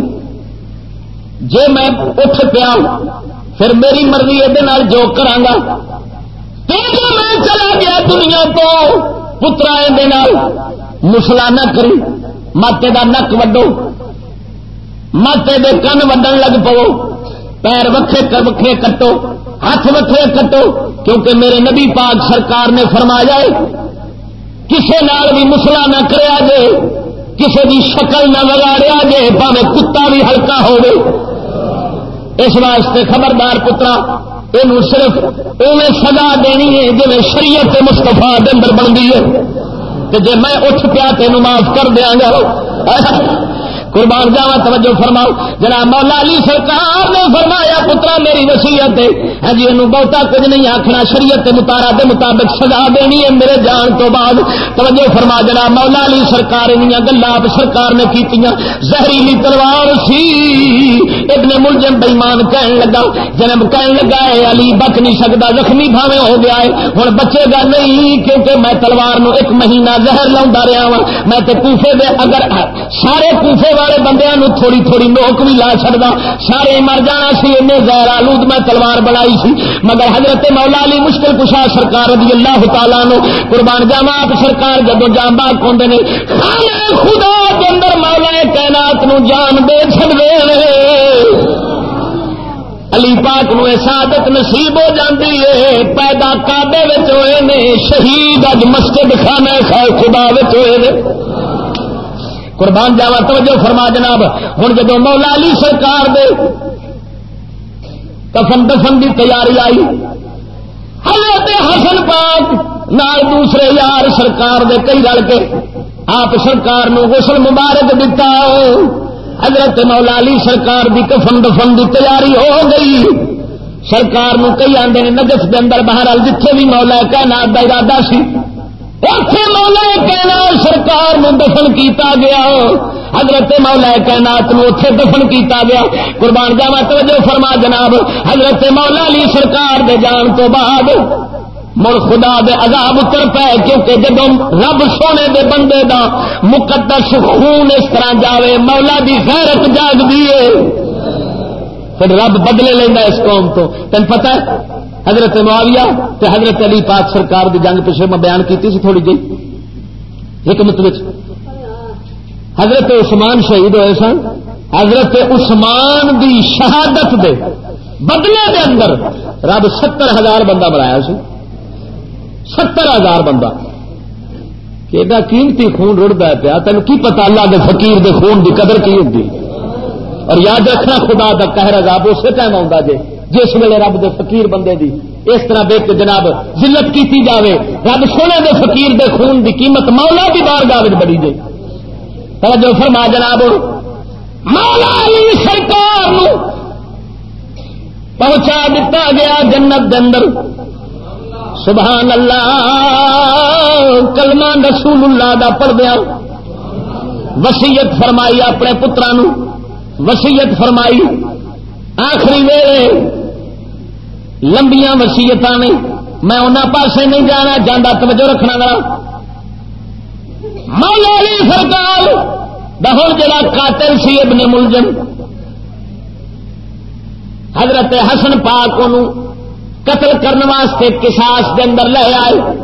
جے میں اٹھ پیا پھر میری مرضی یہ جو کرا میں چلا گیا دنیا تو پترا مسلا نہ کری ماتے کا نک وڈو ماتے دے کن وڈن لگ پو پیر وکھے وکھے کٹو ہاتھ وکھے کٹو کیونکہ میرے نبی پاک سرکار نے فرمایا کسے نال بھی مسلا نہ کریا جے کسی کی شکل نہ بگاڑیا جے پاوے کتا بھی ہلکا ہو اس واسطے خبردار پترا یہ صرف اوے سزا دینی ہے جی شریعت مستفا اندر بنتی ہے۔ کہ جی میں اٹھ پیا تین معاف کر دیا گا۔ قربان جاوا توجہ فرماؤ۔ جناب مولا علی سرکار نے فرمایا، پترا، میری وسیعت ہے۔ ہاں جی بہتا کچھ نہیں آخنا شریعت متارا کے مطابق سزا دینی ہے میرے جان تو بعد۔ توجہ فرما، جناب مولا علی سرکار گلا آپ سرکار نے کی زہریلی تلوار سی۔ ابن ملزم بےمان کہن لگا۔ جنب کہن لگا ہے علی، بچ نہیں سکتا زخمی بھاوے ہو گیا ہے۔ ہوں بچے گا نہیں، کیونکہ میں تلوار نو ایک مہینہ زہر لا رہا ہوں میں تو کوفے دے اگر، سارے کوفے والے بندے تھوڑی تھوڑی نوک بھی لا چڑا سارے مر جانا سی غیر آلود میں تلوار بنائی سی۔ مگر حضرت مولا علی مشکل کشا سرکار رضی اللہ تعالیٰ نو قربان جاوا آپ سرکار جدو جان باغ پہ نے خدا کے اندر مولا کائنات نو جان دے چڑ علی پاک نو عادت نصیب ہو جاتی ہے۔ پیدا کابے ہوئے نے، شہید اج مسجد خانے خدا ہوئے نے۔ قربان جاوا، توجہ فرما جناب۔ ہوں جب مولا علی سرکار دے کفن دفن کی تیاری آئی، حضرت حسن پاک نال دوسرے یار سرکار دے کئی رل کے آپ سرکار نو غسل مبارک دتا۔ حضرت مولا علی سرکار دی کفن دفن کی تیاری ہو گئی۔ سرکار نو کئی آدھے نجف کے اندر باہر جتھے بھی مولا کہنا ارادہ سی مولا کہنا سرکار نو دفن کیتا گیا۔ حضرت مولا کائنات نو اتے دفن کیتا گیا۔ قربان جاوا توجہ فرما جناب۔ حضرت مولا علی سرکار دے جان تو بعد مڑ خدا دے عذاب اتر پے، کیونکہ جب رب سونے دے بندے دا مقدس خون اس طرح جاوے، مولا دی غیرت جاگ دیے پھر رب بدلے لینا اس قوم تو۔ تین پتہ ہے؟ حضرت معاویہ تے حضرت علی پاک سرکار دی جنگ پچھلے میں بیان کی سی تھوڑی جی۔ حکمت حضرت عثمان شہید ہوئے سن۔ حضرت عثمان دی شہادت دے بدلے دے اندر رب ستر ہزار بندہ بنایا سی۔ ستر ہزار بندہ۔ کہ قیمتی خون رڑتا ہے پیا۔ تین کی پتا اللہ دے فقیر دے خون دی قدر کی ہوتی اور یاد رکھنا خدا دا قہر عذاب اسی ٹائم آؤں جی جس ویلے رب دے فقیر بندے دی۔ اس طرح دیکھ جناب ضلعت کی جاوے۔ رب سونے دے فقیر دے خون دی قیمت مولا کی بار گاہ بڑی جائے توجہ فرما جناب۔ مولا علی سرکار پہنچا دیتا گیا جنت دے اندر۔ سبحان اللہ، کلمہ رسول اللہ دا پڑھ دیا وسیعت فرمائی اپنے پترا وسیعت فرمائی۔ آخری ویلے لمبیا وسیعت نے، میں انہوں پاسے نہیں جانا چاہتا توجہ رکھنا گا مولا علی سرکار بہت جڑا قاتل سی ابن ملزم۔ حضرت حسن پاک قتل کرنے واسطے کساس کے اندر لے آئے۔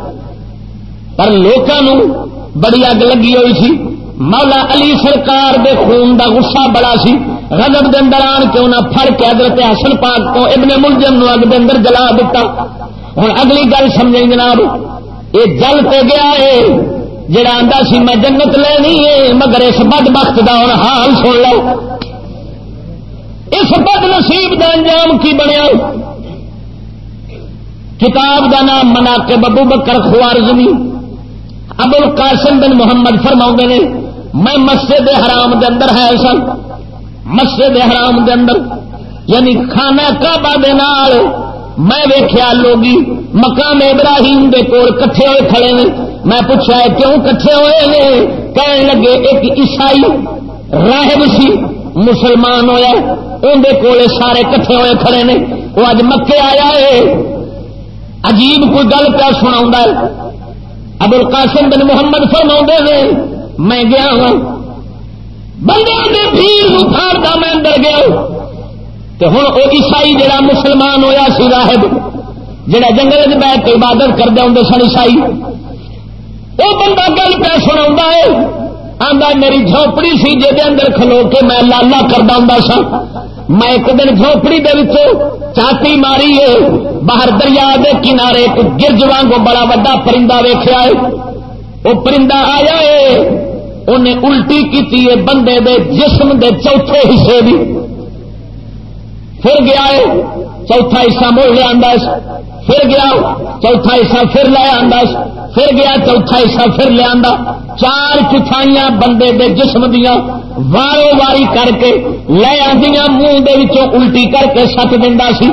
پر لوگوں بڑی اگ لگی ہوئی سی۔ مولا علی سرکار دے خون دا غصہ بڑا سی۔ رجب دے اندر آن کے انہیں پھڑ کے حضرت حسن پاک کو ابن ملزم نو اگ دے اندر جلا دیتا ہوں اگلی گل سمجھیں جناب، یہ جل تے گیا ہے، جڑا آتا سی میں جنت لینی ہے، مگر اس بد بخت کا ہوں حال سن لو۔ اس بد نصیب کا انجام کی بنیا؟ کتاب کا نام منا کے ببو بکر خوارزمی۔ ابو القاسم بن محمد فرما نے، میں مسجد حرام دے اندر ہے سن۔ مسجد حرام دے اندر یعنی کھانا کعبہ دے نال میں ویخیا لوگی، مقام ابراہیم دے کول کٹھے ہوئے کھڑے نے۔ میں پوچھا کیوں کٹھے ہوئے نے؟ کہنے لگے، ایک عیسائی راہب سی، مسلمان ہوا اندر کول سارے کٹھے ہوئے کھڑے نے۔ وہ اج مکے آیا ہے۔ عجیب کوئی گل پیا سنا ابو القاسم بن محمد فرما نے، میں گیا ہوں بندے بھیڑ اتارتا میں اندر گیا تو ہوں وہ عیسائی جڑا مسلمان ہویا سی راہب جڑا جنگل بیٹھ کے عبادت کرتے ہوں سن عیسائی۔ وہ بندہ گل پہ سنا ہے آدھا میری جھونپڑی سی جی اندر کھلو کے میں لالا کرتا ہوں سا میں ایک دن جھونپڑی دے چاتی ماری ہے، باہر دریا دے کنارے ایک گرج وانگو بڑا وا پرندہ ویخیا ہے۔ وہ پرندہ آیا ہے انہیں الٹی کی بندے دے جسم دے چوتھے حصے بھی پھر گیا ہے، چوتھا حصہ مڑ لیا پھر گیا، چوتھا حصہ پھر لے آ پھر گیا، چوتھا حصہ پھر لیا چار چوتھائیاں بندے دے جسم دیا وارو واری کر کے لے آدیا منہ دے الٹی کر کے سٹ دینا سی۔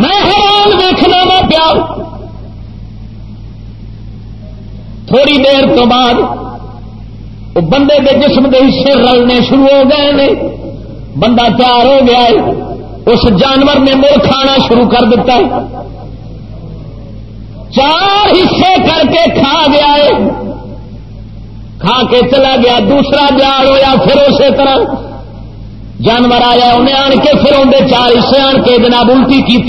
میں حیران دیکھنا وا پیا تھوڑی دیر تو بعد وہ بندے دے جسم دے حصے رلنے شروع ہو گئے بندہ تیار ہو گیا ہے۔ اس جانور نے مڑ کھانا شروع کر دیتا ہے۔ چار حصے کر کے کھا گیا ہے۔ کھا کے چلا گیا۔ دوسرا جال ہوا پھر اسی طرح۔ جانور آیا انہیں آن کے پھر اندر چار حصے آن کے جناب الٹی کی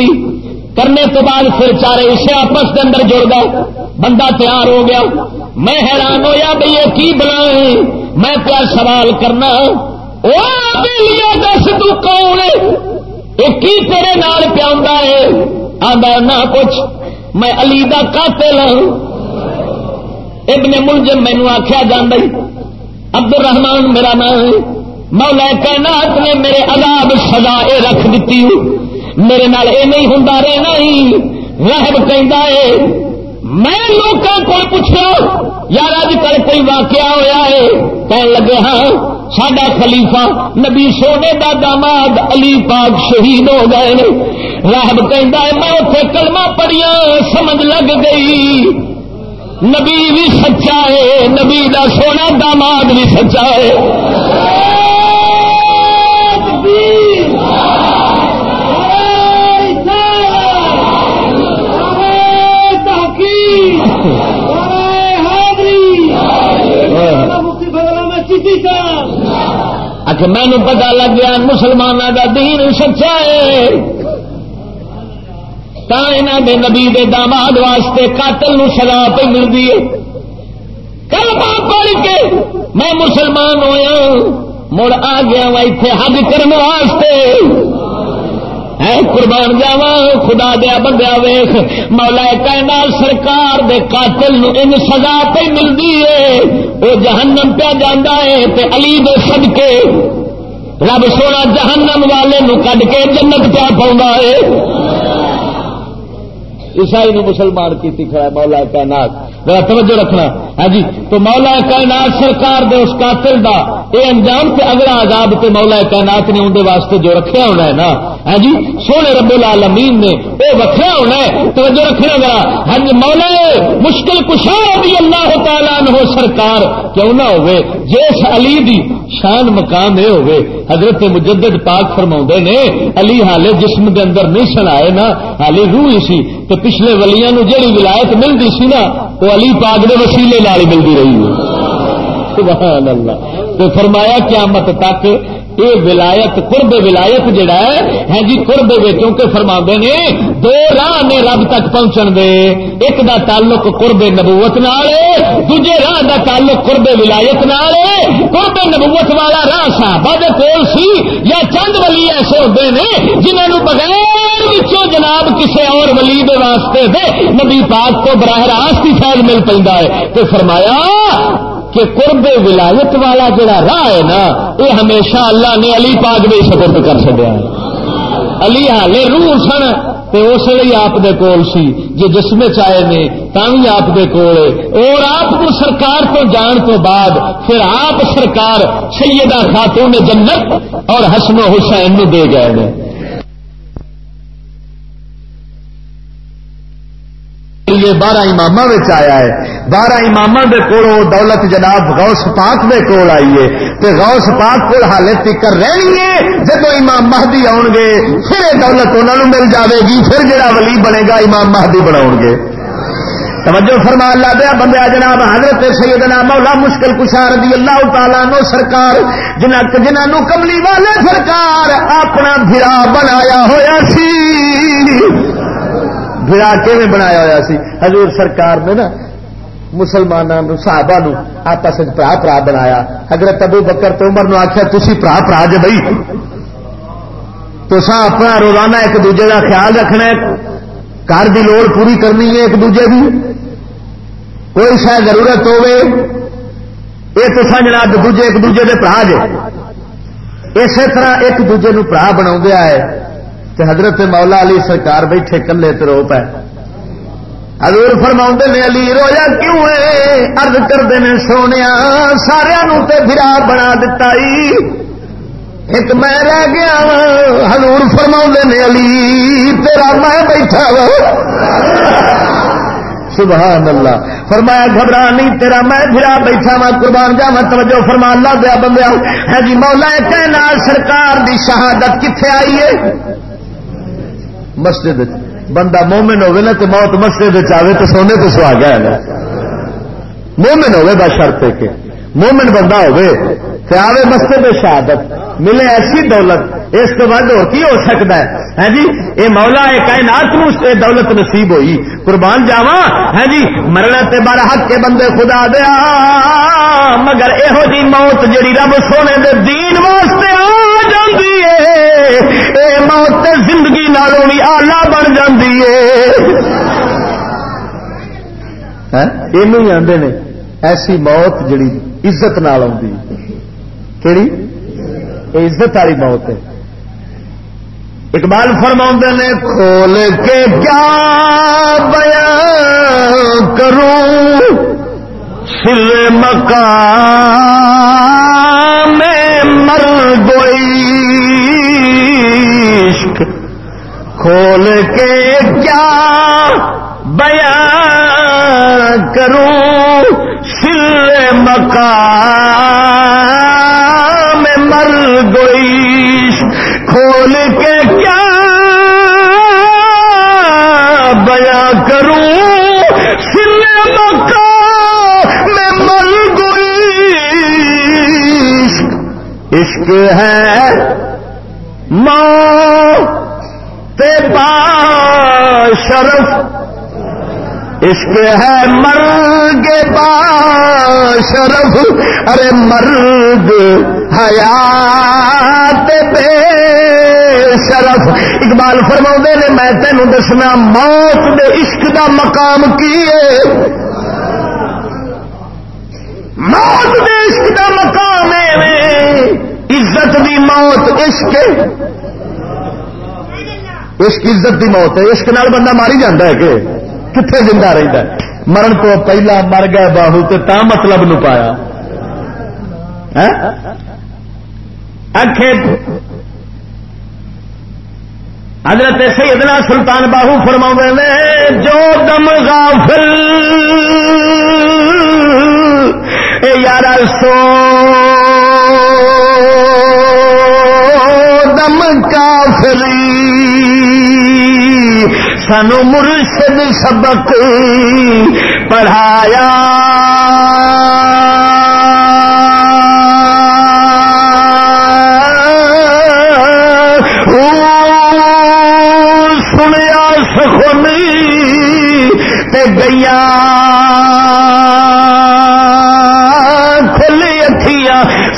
کرنے تو بعد پھر چار حصے آپس کے اندر جڑ گئے۔ بندہ تیار ہو گیا۔ میں حیران ہوا بھائی یہ کی بنا میں کیا سوال کرنا۔ دس کون ایک ہی تیرے نال پیا ہے؟ آدھا نہ کچھ میں علی کا قاتل ہوں ابن ملزم مینو آخیا جانا عبد الرحمان میرا نام ہے۔ مولا کائنات نے میرے عذاب سزا اے رکھ دیتی میرے نال اے نہیں ہوں رہنا ہی رحم کہ میں لوگوں کو پوچھا یار اج کل کوئی واقعہ ہوا ہے کہنے لگے ہاں سڈا خلیفہ نبی سونے دا داماد علی پاک شہید ہو گئے راہب کہ میں اتے کلمہ پڑیا سمجھ لگ گئی۔ نبی بھی سچا ہے نبی دا سونا داماد بھی سچا ہے اچھا مینو پتا لگ گیا مسلمانوں کا دین سچا ہے۔ دے نبی دے داماد واسطے قاتل نو سزا پہ ملتی ہے۔ کل پڑھ کے میں مسلمان ہوا مڑ آ گیا وا اتنے حج کرنے واسطے۔ اے قربان جاوا خدا دیا بندیا ویخ مولا کہنا سرکار دے قاتل نو ان سزا پہ ملتی ہے۔ وہ جہنم پہ جانا ہے تے علی دے سد کے رب سونا جہنم والے نو کڈ کے جنت پیا پاؤں ہے۔ عیسائی نے مسلمان کی کھڑا مولا کائنات۔ ذرا توجہ رکھنا۔ ہاں جی تو مولا کائنات سرکار دے اس قاتل دا اے انجام تے اگلا عذاب تے مولا کائنات نے اندر واسطے جو رکھیا ہونا ہے نا۔ ہاں جی سونے رب العالمین نے وہ وکھرا ہونا ہے۔ توجہ رکھنا ذرا۔ ہاں جی مولا مشکل کشا بھی اللہ تعالیٰ ہو سرکار کیوں نہ ہوئے؟ جس علی دی شان مقام یہ ہوئے۔ حضرت مجدد پاک فرما نے، علی حالے جسم دے اندر نہیں سن آئے نا حالی روح ہی سی۔ تو پچھلے ولیاں نو جڑی ولایت ملتی سی نا، وہ علی پاک دے وسیلے لال ملتی رہی۔ ہے سبحان اللہ۔ تو فرمایا قیامت تک یہ ولایت، قرب ولایت جڑا ہے ہے جی قرب کیونکہ فرما نے دو راہ نے رب تک پہنچن دے، ایک دا تعلق قرب نبوت نال، دوجے راہ دا تعلق قرب ولایت نال، قرب نبوت والا راہ صاحب کول سی، یا چند ولی ایسے ہوتے ہیں جنہوں بغیر وچوں جناب کسی اور ولی دے واسطے دے نبی پاک کو براہ راست ہی فیض مل پہ تو فرمایا کہ قرب ولایت والا جڑا راہ ہے نا، یہ ہمیشہ اللہ نے علی پاک دے سپرد کر چڑیا علی ہالے روح سن اس لیے آپ دے کول سی جی جسم چائے نے بھی آپ دے کول اور آپ کو سرکار کو جان تو بعد، پھر آپ سرکار سیدہ خاتون جنت اور حسن و حسین دے گئے یہ بارہ امام آیا ہے۔ بارہ امام دے کول دولت جناب غوث پاک دے کول آئیے تے غوث پاک کو حالے تکر رہنی ہے جب امام مہدی آؤ گے، پھر یہ دولت انہوں مل جاوے گی، پھر جڑا ولی بنے گا امام مہدی بنا گے۔ توجہ فرما اللہ دیا بندے، جناب حضرت سیدنا مولا مشکل کشا رضی اللہ تعالیٰ نو سرکار جنہوں کملی والے سرکار اپنا بھرا بنایا ہوا بڑا کیون بنایا ہوا سی۔ حضور سرکار نے نا مسلمانوں صحابہ نو آپس برا برا بنایا۔ اگر ابو بکر تو عمر نو آخیا تھی برا برا جی بھائی تو سا اپنا روزانہ ایک دوجے کا خیال رکھنا ہے۔ گھر کی لوڑ پوری کرنی ہے ایک دوجے کی کوئی شاید ضرورت ہوے یہ تو جناب دوجے ایک دوجے کے برا جے۔ اسی طرح ایک دوجے نو برا بنا ہے۔ حضرت مولا علی سرکار بیٹھے کلے تو رو پے۔ حضور فرما نے، علی، رویا کیوں ہے؟ ارد کرتے ہیں سونے سارا برا بنا دتا ایک میں رہ گیا ہزور فرما نے، علی، تیرا میں بیٹھا سبحان اللہ۔ فرمایا، گھبرا نہیں، تیرا میں پھرا بیٹھا وا قربان جا توجہ فرما، اللہ دیا بندہ ہے ہاں جی مولا کہنا سرکار دی شہادت کتنے آئی ہے؟ مسجد بندہ مومن ہوگی نا تو موت مسجد آئے تو سونے تو سوا گیا نا۔ مومن ہوگی بس شرط کے مومن بندہ ہوگی تو آئے مسجد شہادت، ملے ایسی دولت، اس کے بعد اور کی ہو سکتا ہے؟ ہے جی یہ مولا ہے کائنات نو دولت نصیب ہوئی۔ قربان جاوا ہے ہاں جی مرنا تے بار حق کے بندے خدا دیا۔ مگر یہو جی موت جڑی رب سونے دے دین واسطے آ جاندی ہے۔ اے موت تے زندگی نالوں بھی آلہ بن جاندی ہے۔ ہاں؟ یہ آدھے نے۔ ایسی موت جڑی عزت نال آئی کہڑی عزت والی موت ہے۔ اقبال فرما نے، کھول کے کیا بیان کروں؟ سل مکان میں مر کھول کے کیا بیان کروں؟ سل مکان میں مر گئی کھول کے عشق ہے ماں با شرف۔ عشق ہے مرگ با شرف۔ ارے مرگ، حیات بے شرف۔ اقبال فرما نے، میں تینوں دسنا، موت دے عشق دا مقام کی موت دے عشق دا مقام ہے۔ عزت دی موت، عشق عشق عزت دی موت ہے۔ عشق نال بندہ ماری جاتا ہے کہ کتنے زندہ رہتا ہے؟ مرن تو پہلا مر گیا باہو تو تا مطلب نو پایا۔ ہاں؟ حضرت سیدنا سلطان باہو فرما نے، جو دم غافل اے یار سو دم کافری سانو مرشد سبق پڑھایا۔ سنیا سخنی تے گیا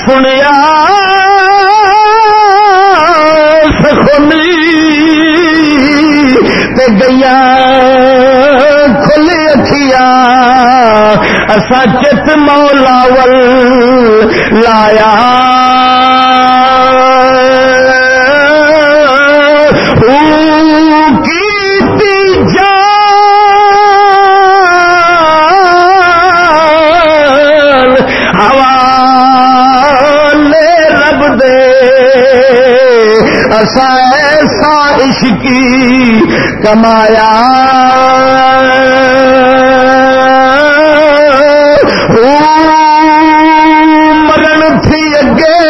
اکھیا سنیا گیا کھل اکھیا اسا چت مولا ول لایا۔ ایسا عشقی کمایا۔ مرن تھی اگے۔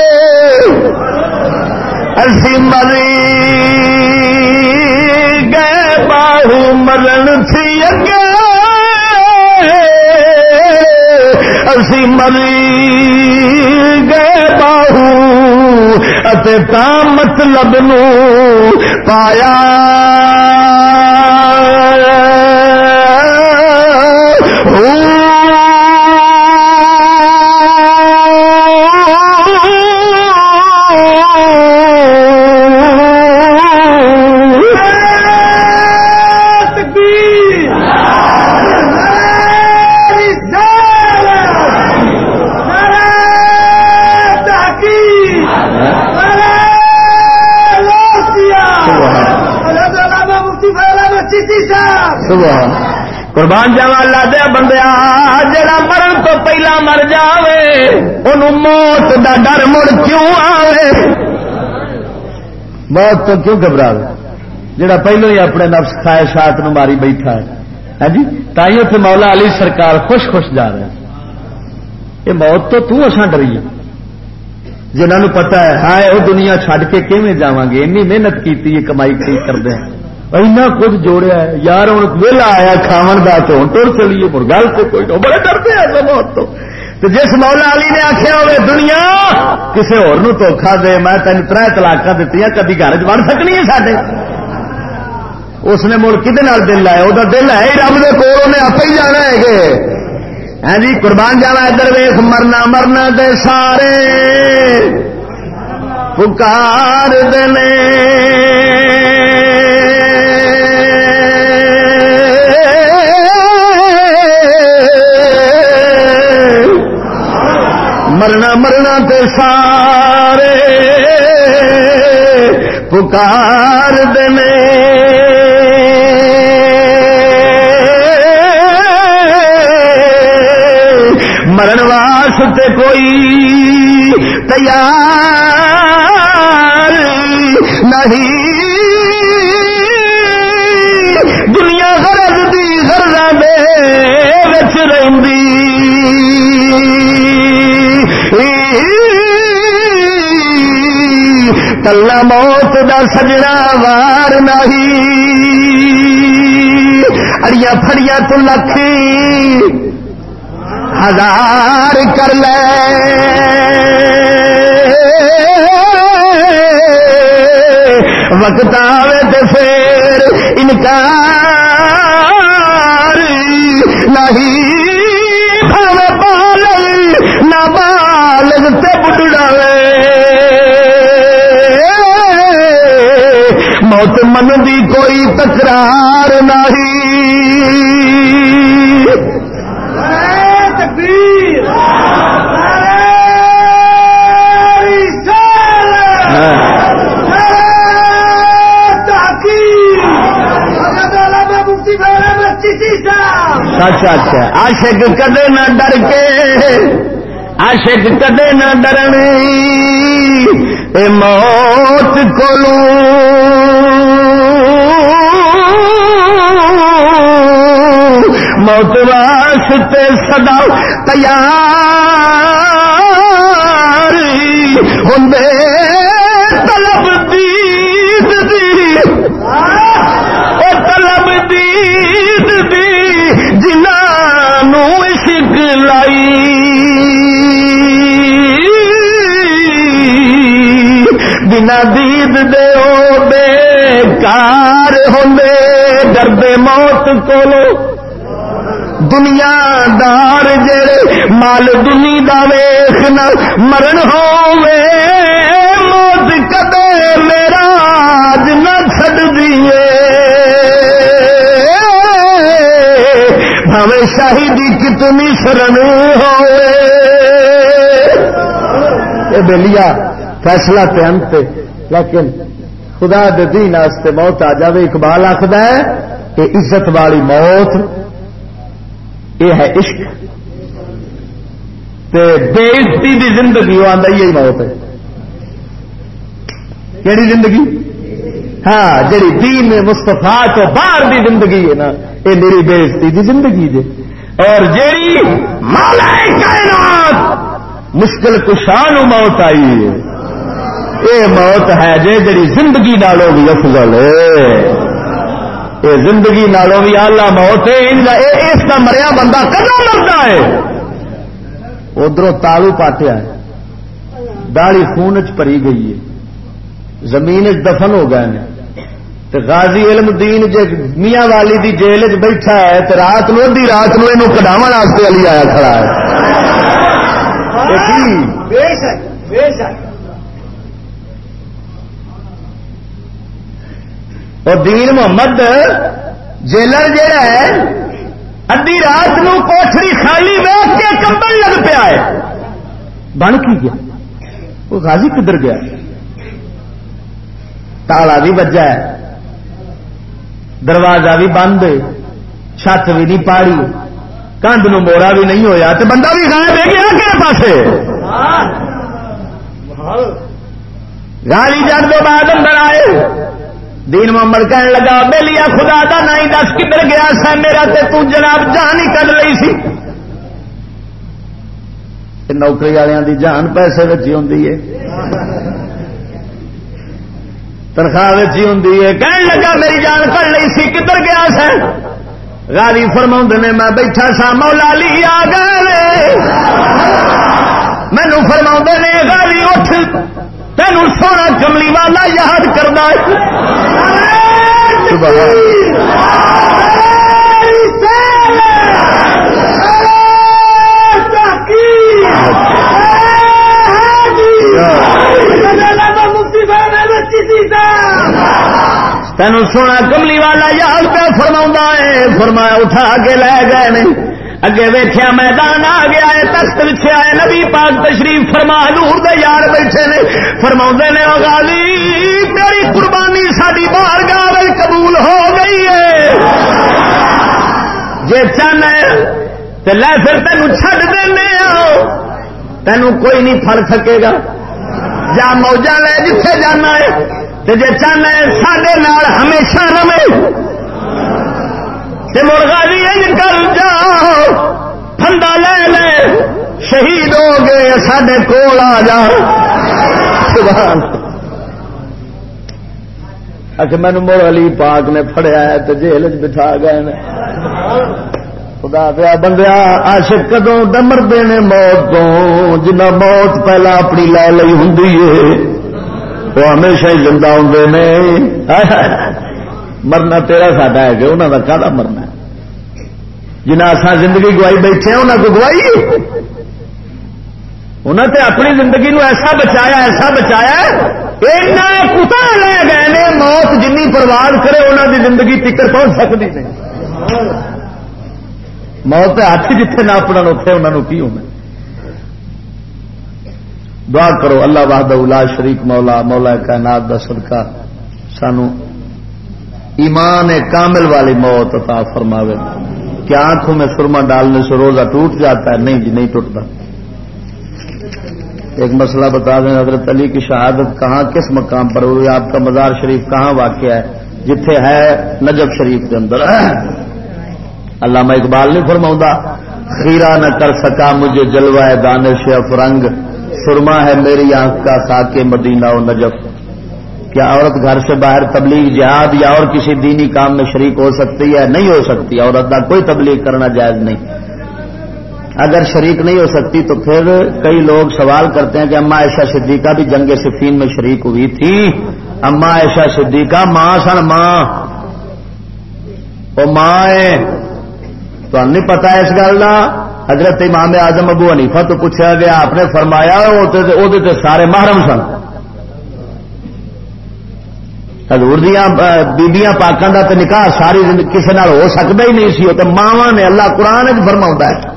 اسی مری گئے باہو مرن تھی اگے۔ اسی مری تا مطلب نو پایا قربان جاوا اللہ دیا بندیا جڑا مرن تو پہلا مر جائے ان موت دا ڈر مڑ کیوں آئے موت تو کیوں گھبرا جڑا پہلو ہی اپنے نفس خواہشات نو ماری بیٹھا ہے۔ ہاں جی؟ تھی اتنے مولا علی سرکار خوش خوش جا رہے یہ موت تو تسان ڈری جنہوں پتا ہے ہاں وہ دنیا چھڈ کے کیون جا گے؟ این محنت کی کمائی کرتے ہیں۔ اینا کچھ جوڑیا ہے یار ہوں ویلا آیا کھاون کا تو ہوں ٹر چلیے مر گل تو کوئی تو بڑے ڈرتے ہیں موت تو تو جس مولا علی نے آخیا ہوئے دنیا کسی ہور دھوکھا دے میں تین تر تلاک دیتی کدی گھر چ بڑھ سکنی ہے سارے اس نے مڑ کھے دل لایا وہ دل ہے رب دے کول انہیں آپ ہی جانا ہے کہ ہاں جی قربان جانا ادھر ویخ مرنا مرنا دے سارے پکار دے مرنا مرنا تے سارے پکار دنے مرن واسطے کوئی تیار نہیں۔ دنیا غرض دی گردا دے رہی کلا موت دا سجنا وار نہیں اڑیا فڑیا تو لکھ ہزار کر لے وقت آئے تو پھر انکار نہیں موت من دی کوئی تکرار نہیں۔ اچھا اچھا آشک کدے نہ ڈر کے، عاشق کدے نہ ڈرنی اے موت کو موت واسطے سدا تیار۔ ہوں طلب دید دی۔ او طلب دید دی جنہوں عشق لائی۔ بنا دید دے او بے کار، ہوں ڈردے موت کولو۔ دنیا دار جڑے مال دنی دا ویخنا مرن ہوے موت کدے میرا نہ چڈ دیے پاوے شاہی کتنی شرم ہوئے بلیا، فیصلہ انت لیکن خدا دین واسطے موت آ جائے اقبال آخد ہے کہ عزت والی موت یہ ہے عشق۔ تے بےزتی دی زندگی، وہ آتا ہی موت ہے۔ کہڑی زندگی؟ ہاں جی دین مستفا تو باہر دی زندگی ہے نا یہ میری بےزتی دی زندگی جی۔ اور جیڑی مالا کائنات، مشکل کشان موت آئی ہے۔ یہ موت ہے جی جی زندگی نالوں بھی افضل ہے۔ یہ زندگی نالوں بھی آلہ موت ہے اس کا مریا بندہ کدو مرتا ہے؟ ادھر تالو پاٹیا ہے داڑی خون چ پری گئی ہے، زمین دفن ہو گئے تو غازی علم دین جے میاں والی دی جیل چ بیٹھا ہے تو رات نو ادی رات نو یہ کٹاو واسطے علی آیا کھڑا ہے۔ بے شک بے شک۔ اور دین محمد جیلر جہا ہے ادی رات نو کوٹری خالی ویس کے کمبل لگ پیا ہے۔ بن کی گیا؟ وہ غازی کدھر گیا؟ تالا بھی بجا ہے۔ دروازہ بھی بند چھت بھی نہیں پاڑی۔ کندھ نو مورا بھی نہیں ہویا تو بندہ بھی غائب ہے گیا کہڑے پاسے؟ گاڑی جگ دو بعد اندر آئے۔ دین محمد کہنے لگا بے لیا خدا دا نہ دس کدھر گیا سا، میرا تے تو جناب جان ہی کد لی سی۔ نوکری والوں دی جان پیسے بچی ہوں تنخواہ بچی ہوں کہنے لگا، میری جان کر لی سی، کدھر گیا سا؟ گالی فرما نے، میں بیٹھا سا، مولا لی آ گئے مینو فرما نے گالی اٹھ تین سونا کملی والا یاد کرنا تینوں سونا کملی والا یاد پہ فرما ہے فرمایا اٹھا کے لے گئے نہیں اگے ویخیا میدان آ گیا ہے، تخت بچھا ہے، نبی پاک تشریف فرما نور دے یار بیٹھے نے فرما نے غازی، تیری قربانی ساری بار گاہ قبول ہو گئی ہے۔ جی چاہنا تو لے پھر تین چڈ دینا تینوں کوئی نہیں فر سکے گا۔ جا موجہ لے، جتھے جانا ہے تو جی چاہنا ہے سڈے ہمیشہ رمے مرغا بھی کر جاؤ ٹھنڈا لے لے، شہید ہو گئے سڈے کول آ جا۔ اچھا مینو مڑ علی پاک نے فڑیا ہے تو جیل چ بٹھا گئے خدا پیا بندیا، عاشق کدو ڈمر دینے موت تو جنا موت پہلا اپنی لے لی ہوں وہ ہمیشہ ہی زندہ ہوں مرنا تیرا ساڈا ہے کہ انہوں کا کہا مرنا جنہیں اصا زندگی گوائی بیٹھے ہیں انہوں کو گوائی انہوں نے اپنی زندگی نو ایسا بچایا ایسا بچایا کتا لے گئے نے، موت جن پرواد کرے انہوں کی زندگی تکر پہنچ سکتی نہیں۔ موت ہاتھ جتنے نہ اپنا اتے انہوں کی ہونا۔ دعا کرو، اللہ بہاد شریک مولا مولا کائنات کا صدقہ سانو ایمان کامل والی موت عطا فرماوے۔ کیا آنکھوں میں سرما ڈالنے سے روزہ ٹوٹ جاتا ہے۔ نہیں جی نہیں ٹوٹتا۔ ایک مسئلہ بتا دیں، حضرت علی کی شہادت کہاں، کس مقام پر؟ ہوئی آپ کا مزار شریف کہاں واقع ہے؟ جتھے ہے نجب شریف کے اندر۔ علامہ اقبال نہیں فرما خیرا نہ کر سکا مجھے جلوہ دانش افرنگ۔ سرما ہے میری آنکھ کا ساکے مدینہ و نجف۔ کیا عورت گھر سے باہر تبلیغ جہاد یا اور کسی دینی کام میں شریک ہو سکتی ہے؟ نہیں ہو سکتی، عورت کا کوئی تبلیغ کرنا جائز نہیں۔ اگر شریک نہیں ہو سکتی تو پھر کئی لوگ سوال کرتے ہیں کہ اما عائشہ صدیقہ بھی جنگ صفین میں شریک ہوئی تھی۔ اما عائشہ صدیقہ ماں سن ماں۔ وہ ماں ہے۔ تو ہم نہیں پتا اس گل کا حضرت امام اعظم ابو حنیفہ تو پوچھا گیا، آپ نے فرمایا وہ سارے محرم سن۔ ہزور دیا بیبیاں پاکوں کا تو نکاح ساری کسی ہو سکتا ہی نہیں سی ماوا نے اللہ قرآن فرما ہے۔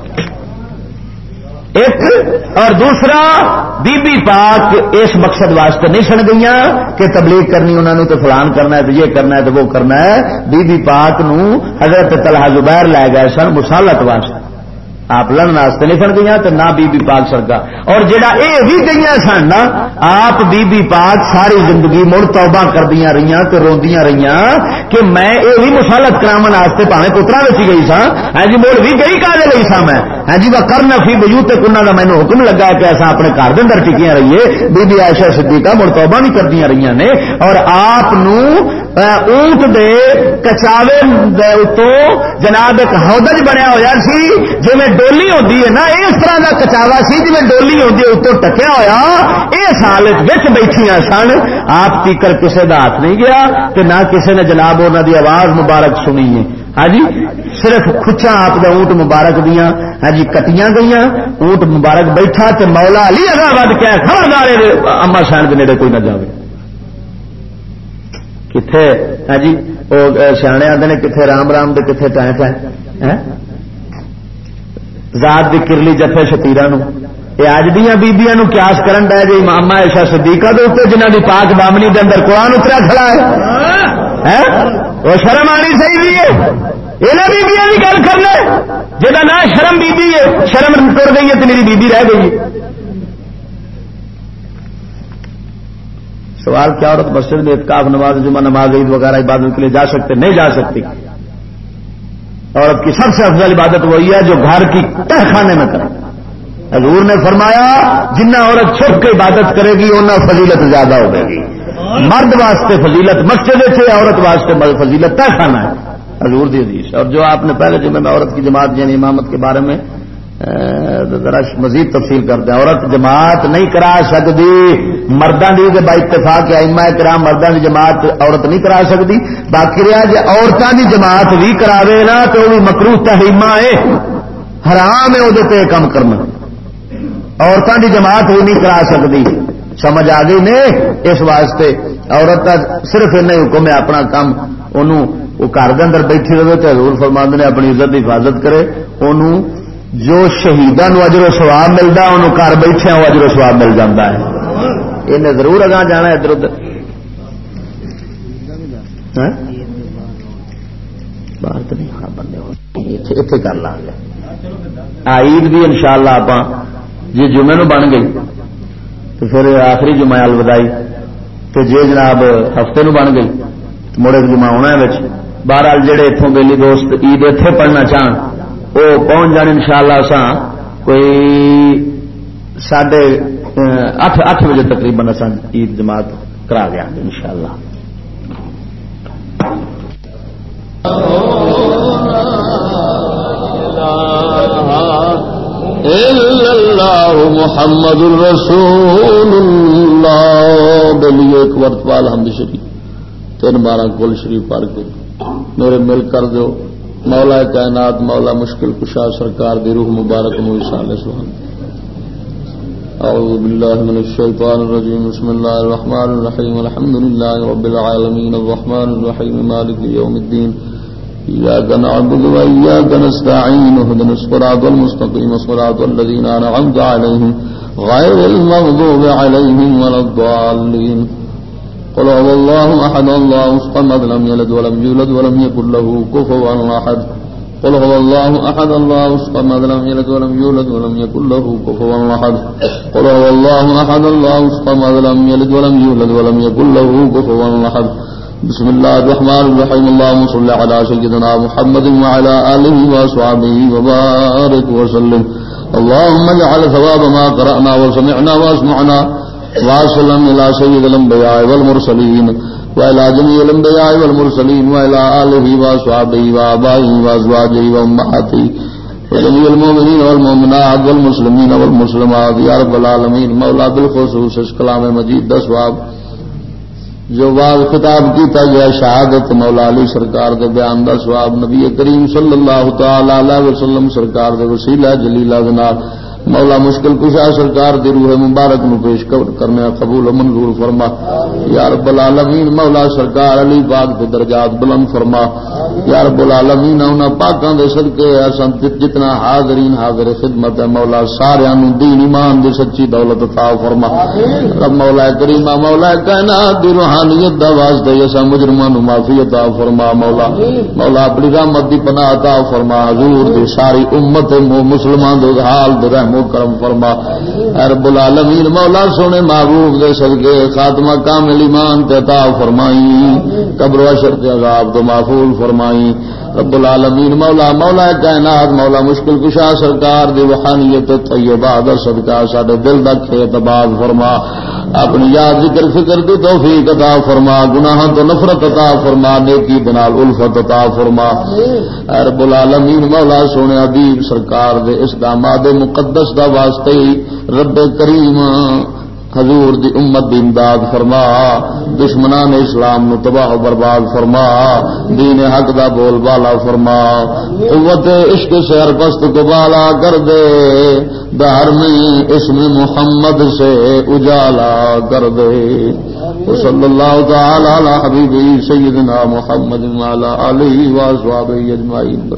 ایک اور دوسرا بی بی پاک اس مقصد واسطے نہیں سن گئی کہ تبلیغ کرنی انہوں نے تو فلان کرنا ہے تو یہ کرنا ہے تو وہ کرنا ہے۔ بی بی پاک نو حضرت طلحہ زبیر لے گئے سن مسالت واسطے۔ آپ لڑن واسطے نہیں فن گئی تو نہ بی بی پاک سرکا اور جڑا اے بھی گئی سن نا، آپ بی بی پاک ساری زندگی مڑ توبہ کردیا رہی تو روندیاں رہی کہ میں یہ بھی مسالت کرا واسطے پاوے پترا بچ گئی سا ہاں جی مڑ بھی گئی کالے گئی سا میں۔ ہاں جی وہ کرنا فی بجو تک انہوں کا مینو حکم لگا کہ ایسا اپنے گھر کے اندر ٹکیاں رہیے۔ بی بی ایشا صدیقہ مڑ توبہ بھی کردیا رہی نے۔ اور آپ اونٹ دے کچاوے اتوں جناب ایک ہودج بنیا ہوا سی جی میں ڈولی ہوتی ہے نا، اس طرح کا کچاوا سی جی میں ڈولی ہوتی ہے اتوں ٹکیا ہوا یہ سال بیٹھیا سن۔ آپ تیکر کسی کا ہاتھ نہیں گیا کہ نہ کسی نے جناب انہوں کی آواز مبارک سنی ہے۔ ہاں جی صرف کچا آپ کا اونٹ مبارک دیا ہاں جی کٹیاں گئی اونٹ مبارک بیٹھا تو مولا علی اگا ود کیا خبردار اما سین کے نیڑے کوئی نہ جائے کتنے ہاں جی وہ سیانے آتے ہیں کتنے رام رام دے کتنے ٹائم ٹائم ذات دی کرلی جفے شتیرا یہ اج دیا بیبیا کیاس کرن ڈا جی ماما ایشا صدیقہ دے اتنے جنہ کی پاک بامنی دے اندر قرآن اترا کھڑا ہے وہ شرم آنی صحیح بھی ہے یہاں بیبیا کی گل کرنا جہاں نہ شرم بیبی ہے شرم تر گئی ہے تو میری بیبی رہ گئی سوال کیا عورت مسجد میں اتکاف، نماز جمعہ، نماز عید وغیرہ عبادت کے لیے جا سکتے، نہیں جا سکتی؟ عورت کی سب سے افضل عبادت وہی ہے جو گھر کی تہ خانے میں کرے۔ حضور نے فرمایا جنہ عورت چھپ کے عبادت کرے گی اتنا فضیلت زیادہ ہوگی مرد واسطے فضیلت مسجد سے عورت واسطے فضیلت تہ خانہ ہے۔ حضور دی حدیث اور جو آپ نے پہلے جمعے میں عورت کی جماعت یعنی امامت کے بارے میں ذرا مزید تفصیل کرتے ہیں عورت جماعت نہیں کرا سکتی مردوں کی با اتفاق اما کرا مردوں کی جماعت عورت نہیں کرا سکتی۔ باقی رہا جی عورتوں کی جماعت بھی کراوے نا تو وہ مکرو تحریما ہے۔ حرام ہے وہ کام کرنا۔ عورتوں کی جماعت بھی نہیں کرا سکتی۔ سمجھ آ گئی نے؟ اس واسطے عورت کا صرف این حکم ہے اپنا کام انہوں وہ گھر کے اندر بیٹھی رہے تو حضور فرماند نے اپنی عزت کی حفاظت کرے۔ انہوں جو شہیدان اجر و سواب ملتا انہوں گھر بیٹھے وہ اجر و سواب مل جاتا ہے۔ یہ ضرور اگاں جانا ادھر ادھر۔ ہاں؟ باہر تو نہیں ہاں بندے اتنے کر لا گے۔ عید بھی ان شاء اللہ آپ جی جمعے نو بن گئی۔ تو پھر آخری جمعہ الودائی تو جی جناب ہفتے نو بن گئی۔ مڑے جمعہ ہونا ہے بہرحال جہے اتوں بیلی دوست عید اتے پڑھنا چاہن وہ پہنچ جان ان شاء اللہ کوئی ساڑھے اٹھ اٹھ بجے تقریباً عید جماعت کرا گیا ان شاء اللہ محمد الرسول اللہ۔ بلیے ایک ورتوال ہم شریف، تین بارہ کل شریف پار کے میرے مل کر دو مولا کائنات، مولا مشکل کشا سرکار دی روح مبارک نو اشان سبحان اعوذ باللہ من الشیطان الرجیم، بسم اللہ الرحمن الرحیم، الحمد للہ رب العالمین، الرحمن الرحیم، مالک یوم الدین۔ ایاک نعبد و ایاک نستعین اهدنا الصراط المستقیم، صراط الذین انعمت علیہم، غیر المغضوب علیہم ولا الضالین۔ قل هو الله أحد، الله الصمد لم يلد ولم يولد ولم يكن له كفوا أحد. قل هو الله أحد، الله الصمد لم يلد ولم يولد ولم يكن له كفوا أحد. قل هو الله أحد، الله الصمد لم يلد ولم يولد ولم يكن له كفوا أحد. بسم الله الرحمن الرحيم، اللهم صل على سيدنا محمد وعلى آله وأصحابه وبارك وسلم. اللهم اجعل ثواب ما قرأنا وسمعنا واسمعنا واسلم الى سيد الانبياء والمرسلين والى جميع الانبياء والمرسلين والى اله واصحابه وابائه وازواجه وامهاته وجميع المؤمنين والمؤمنات والمسلمين والمسلمات. يا رب العالمين مولا بالخصوص اس کلام مجید دا ثواب جو بعد خطاب کیتا گیا شہادت مولا علی سرکار دے بیان دا ثواب نبی کریم صلی اللہ تعالی علیہ وسلم سرکار دے وسیلہ جلیلہ دے نال مولا مشکل کشا سرکار دی روح مبارک نو پیش کرنے قبول و منظور فرما۔ یا رب العالمین، مولا سرکار علی پاک دے درجات بلند فرما۔ یا رب العالمین، انہاں پاکاں دے صدقے اساں جتنا حاضرین، حاضر خدمت ہے، مولا سارے نو دین ایمان دی سچی دولت عطا فرما۔ رب مولا کریم مولا کائنات دی روحانیت دا واسطے اساں مجرماں نو معافی عطا فرما، مولا۔ مولا اپنی رحمت دی پناہ عطا فرما۔ حضور دی ساری امت مسلمان دے حال دے رحم و کرم فرما۔ رب العالمین، مولا سونے محبوب دے صدقے، خاتمہ کامل ایمان تے عطا فرمائی، قبر و شرط عذاب تو محفوظ فرمائی۔ رب العالمین، مولا مولا کائنات، مولا مشکل کشا سرکار دی وحانیت طیبہ در صدقہ ساڈے دل دا کھیت آباد فرما، اپنی یاد، ذکر، فکر دی توفیق عطا فرما گناہ تو نفرت عطا فرما، نیکی دنال الفت عطا فرما۔ رب العالمین، مولا سونے ادیب سرکار دے اس داماد مقدس دا واسطے رب کریم حضور دی امت دی امداد فرما، دشمنان اسلام نو تباہ و برباد فرما، دین حق دا بول بالا فرما۔ قوت عشق سے ہر پست کو بالا کر دے دار میں اسم محمد سے اجالا کر دے۔ صلی اللہ تعالی علی حبیبی سیدنا محمد وعلی آلہ و اصحابہ اجمعین۔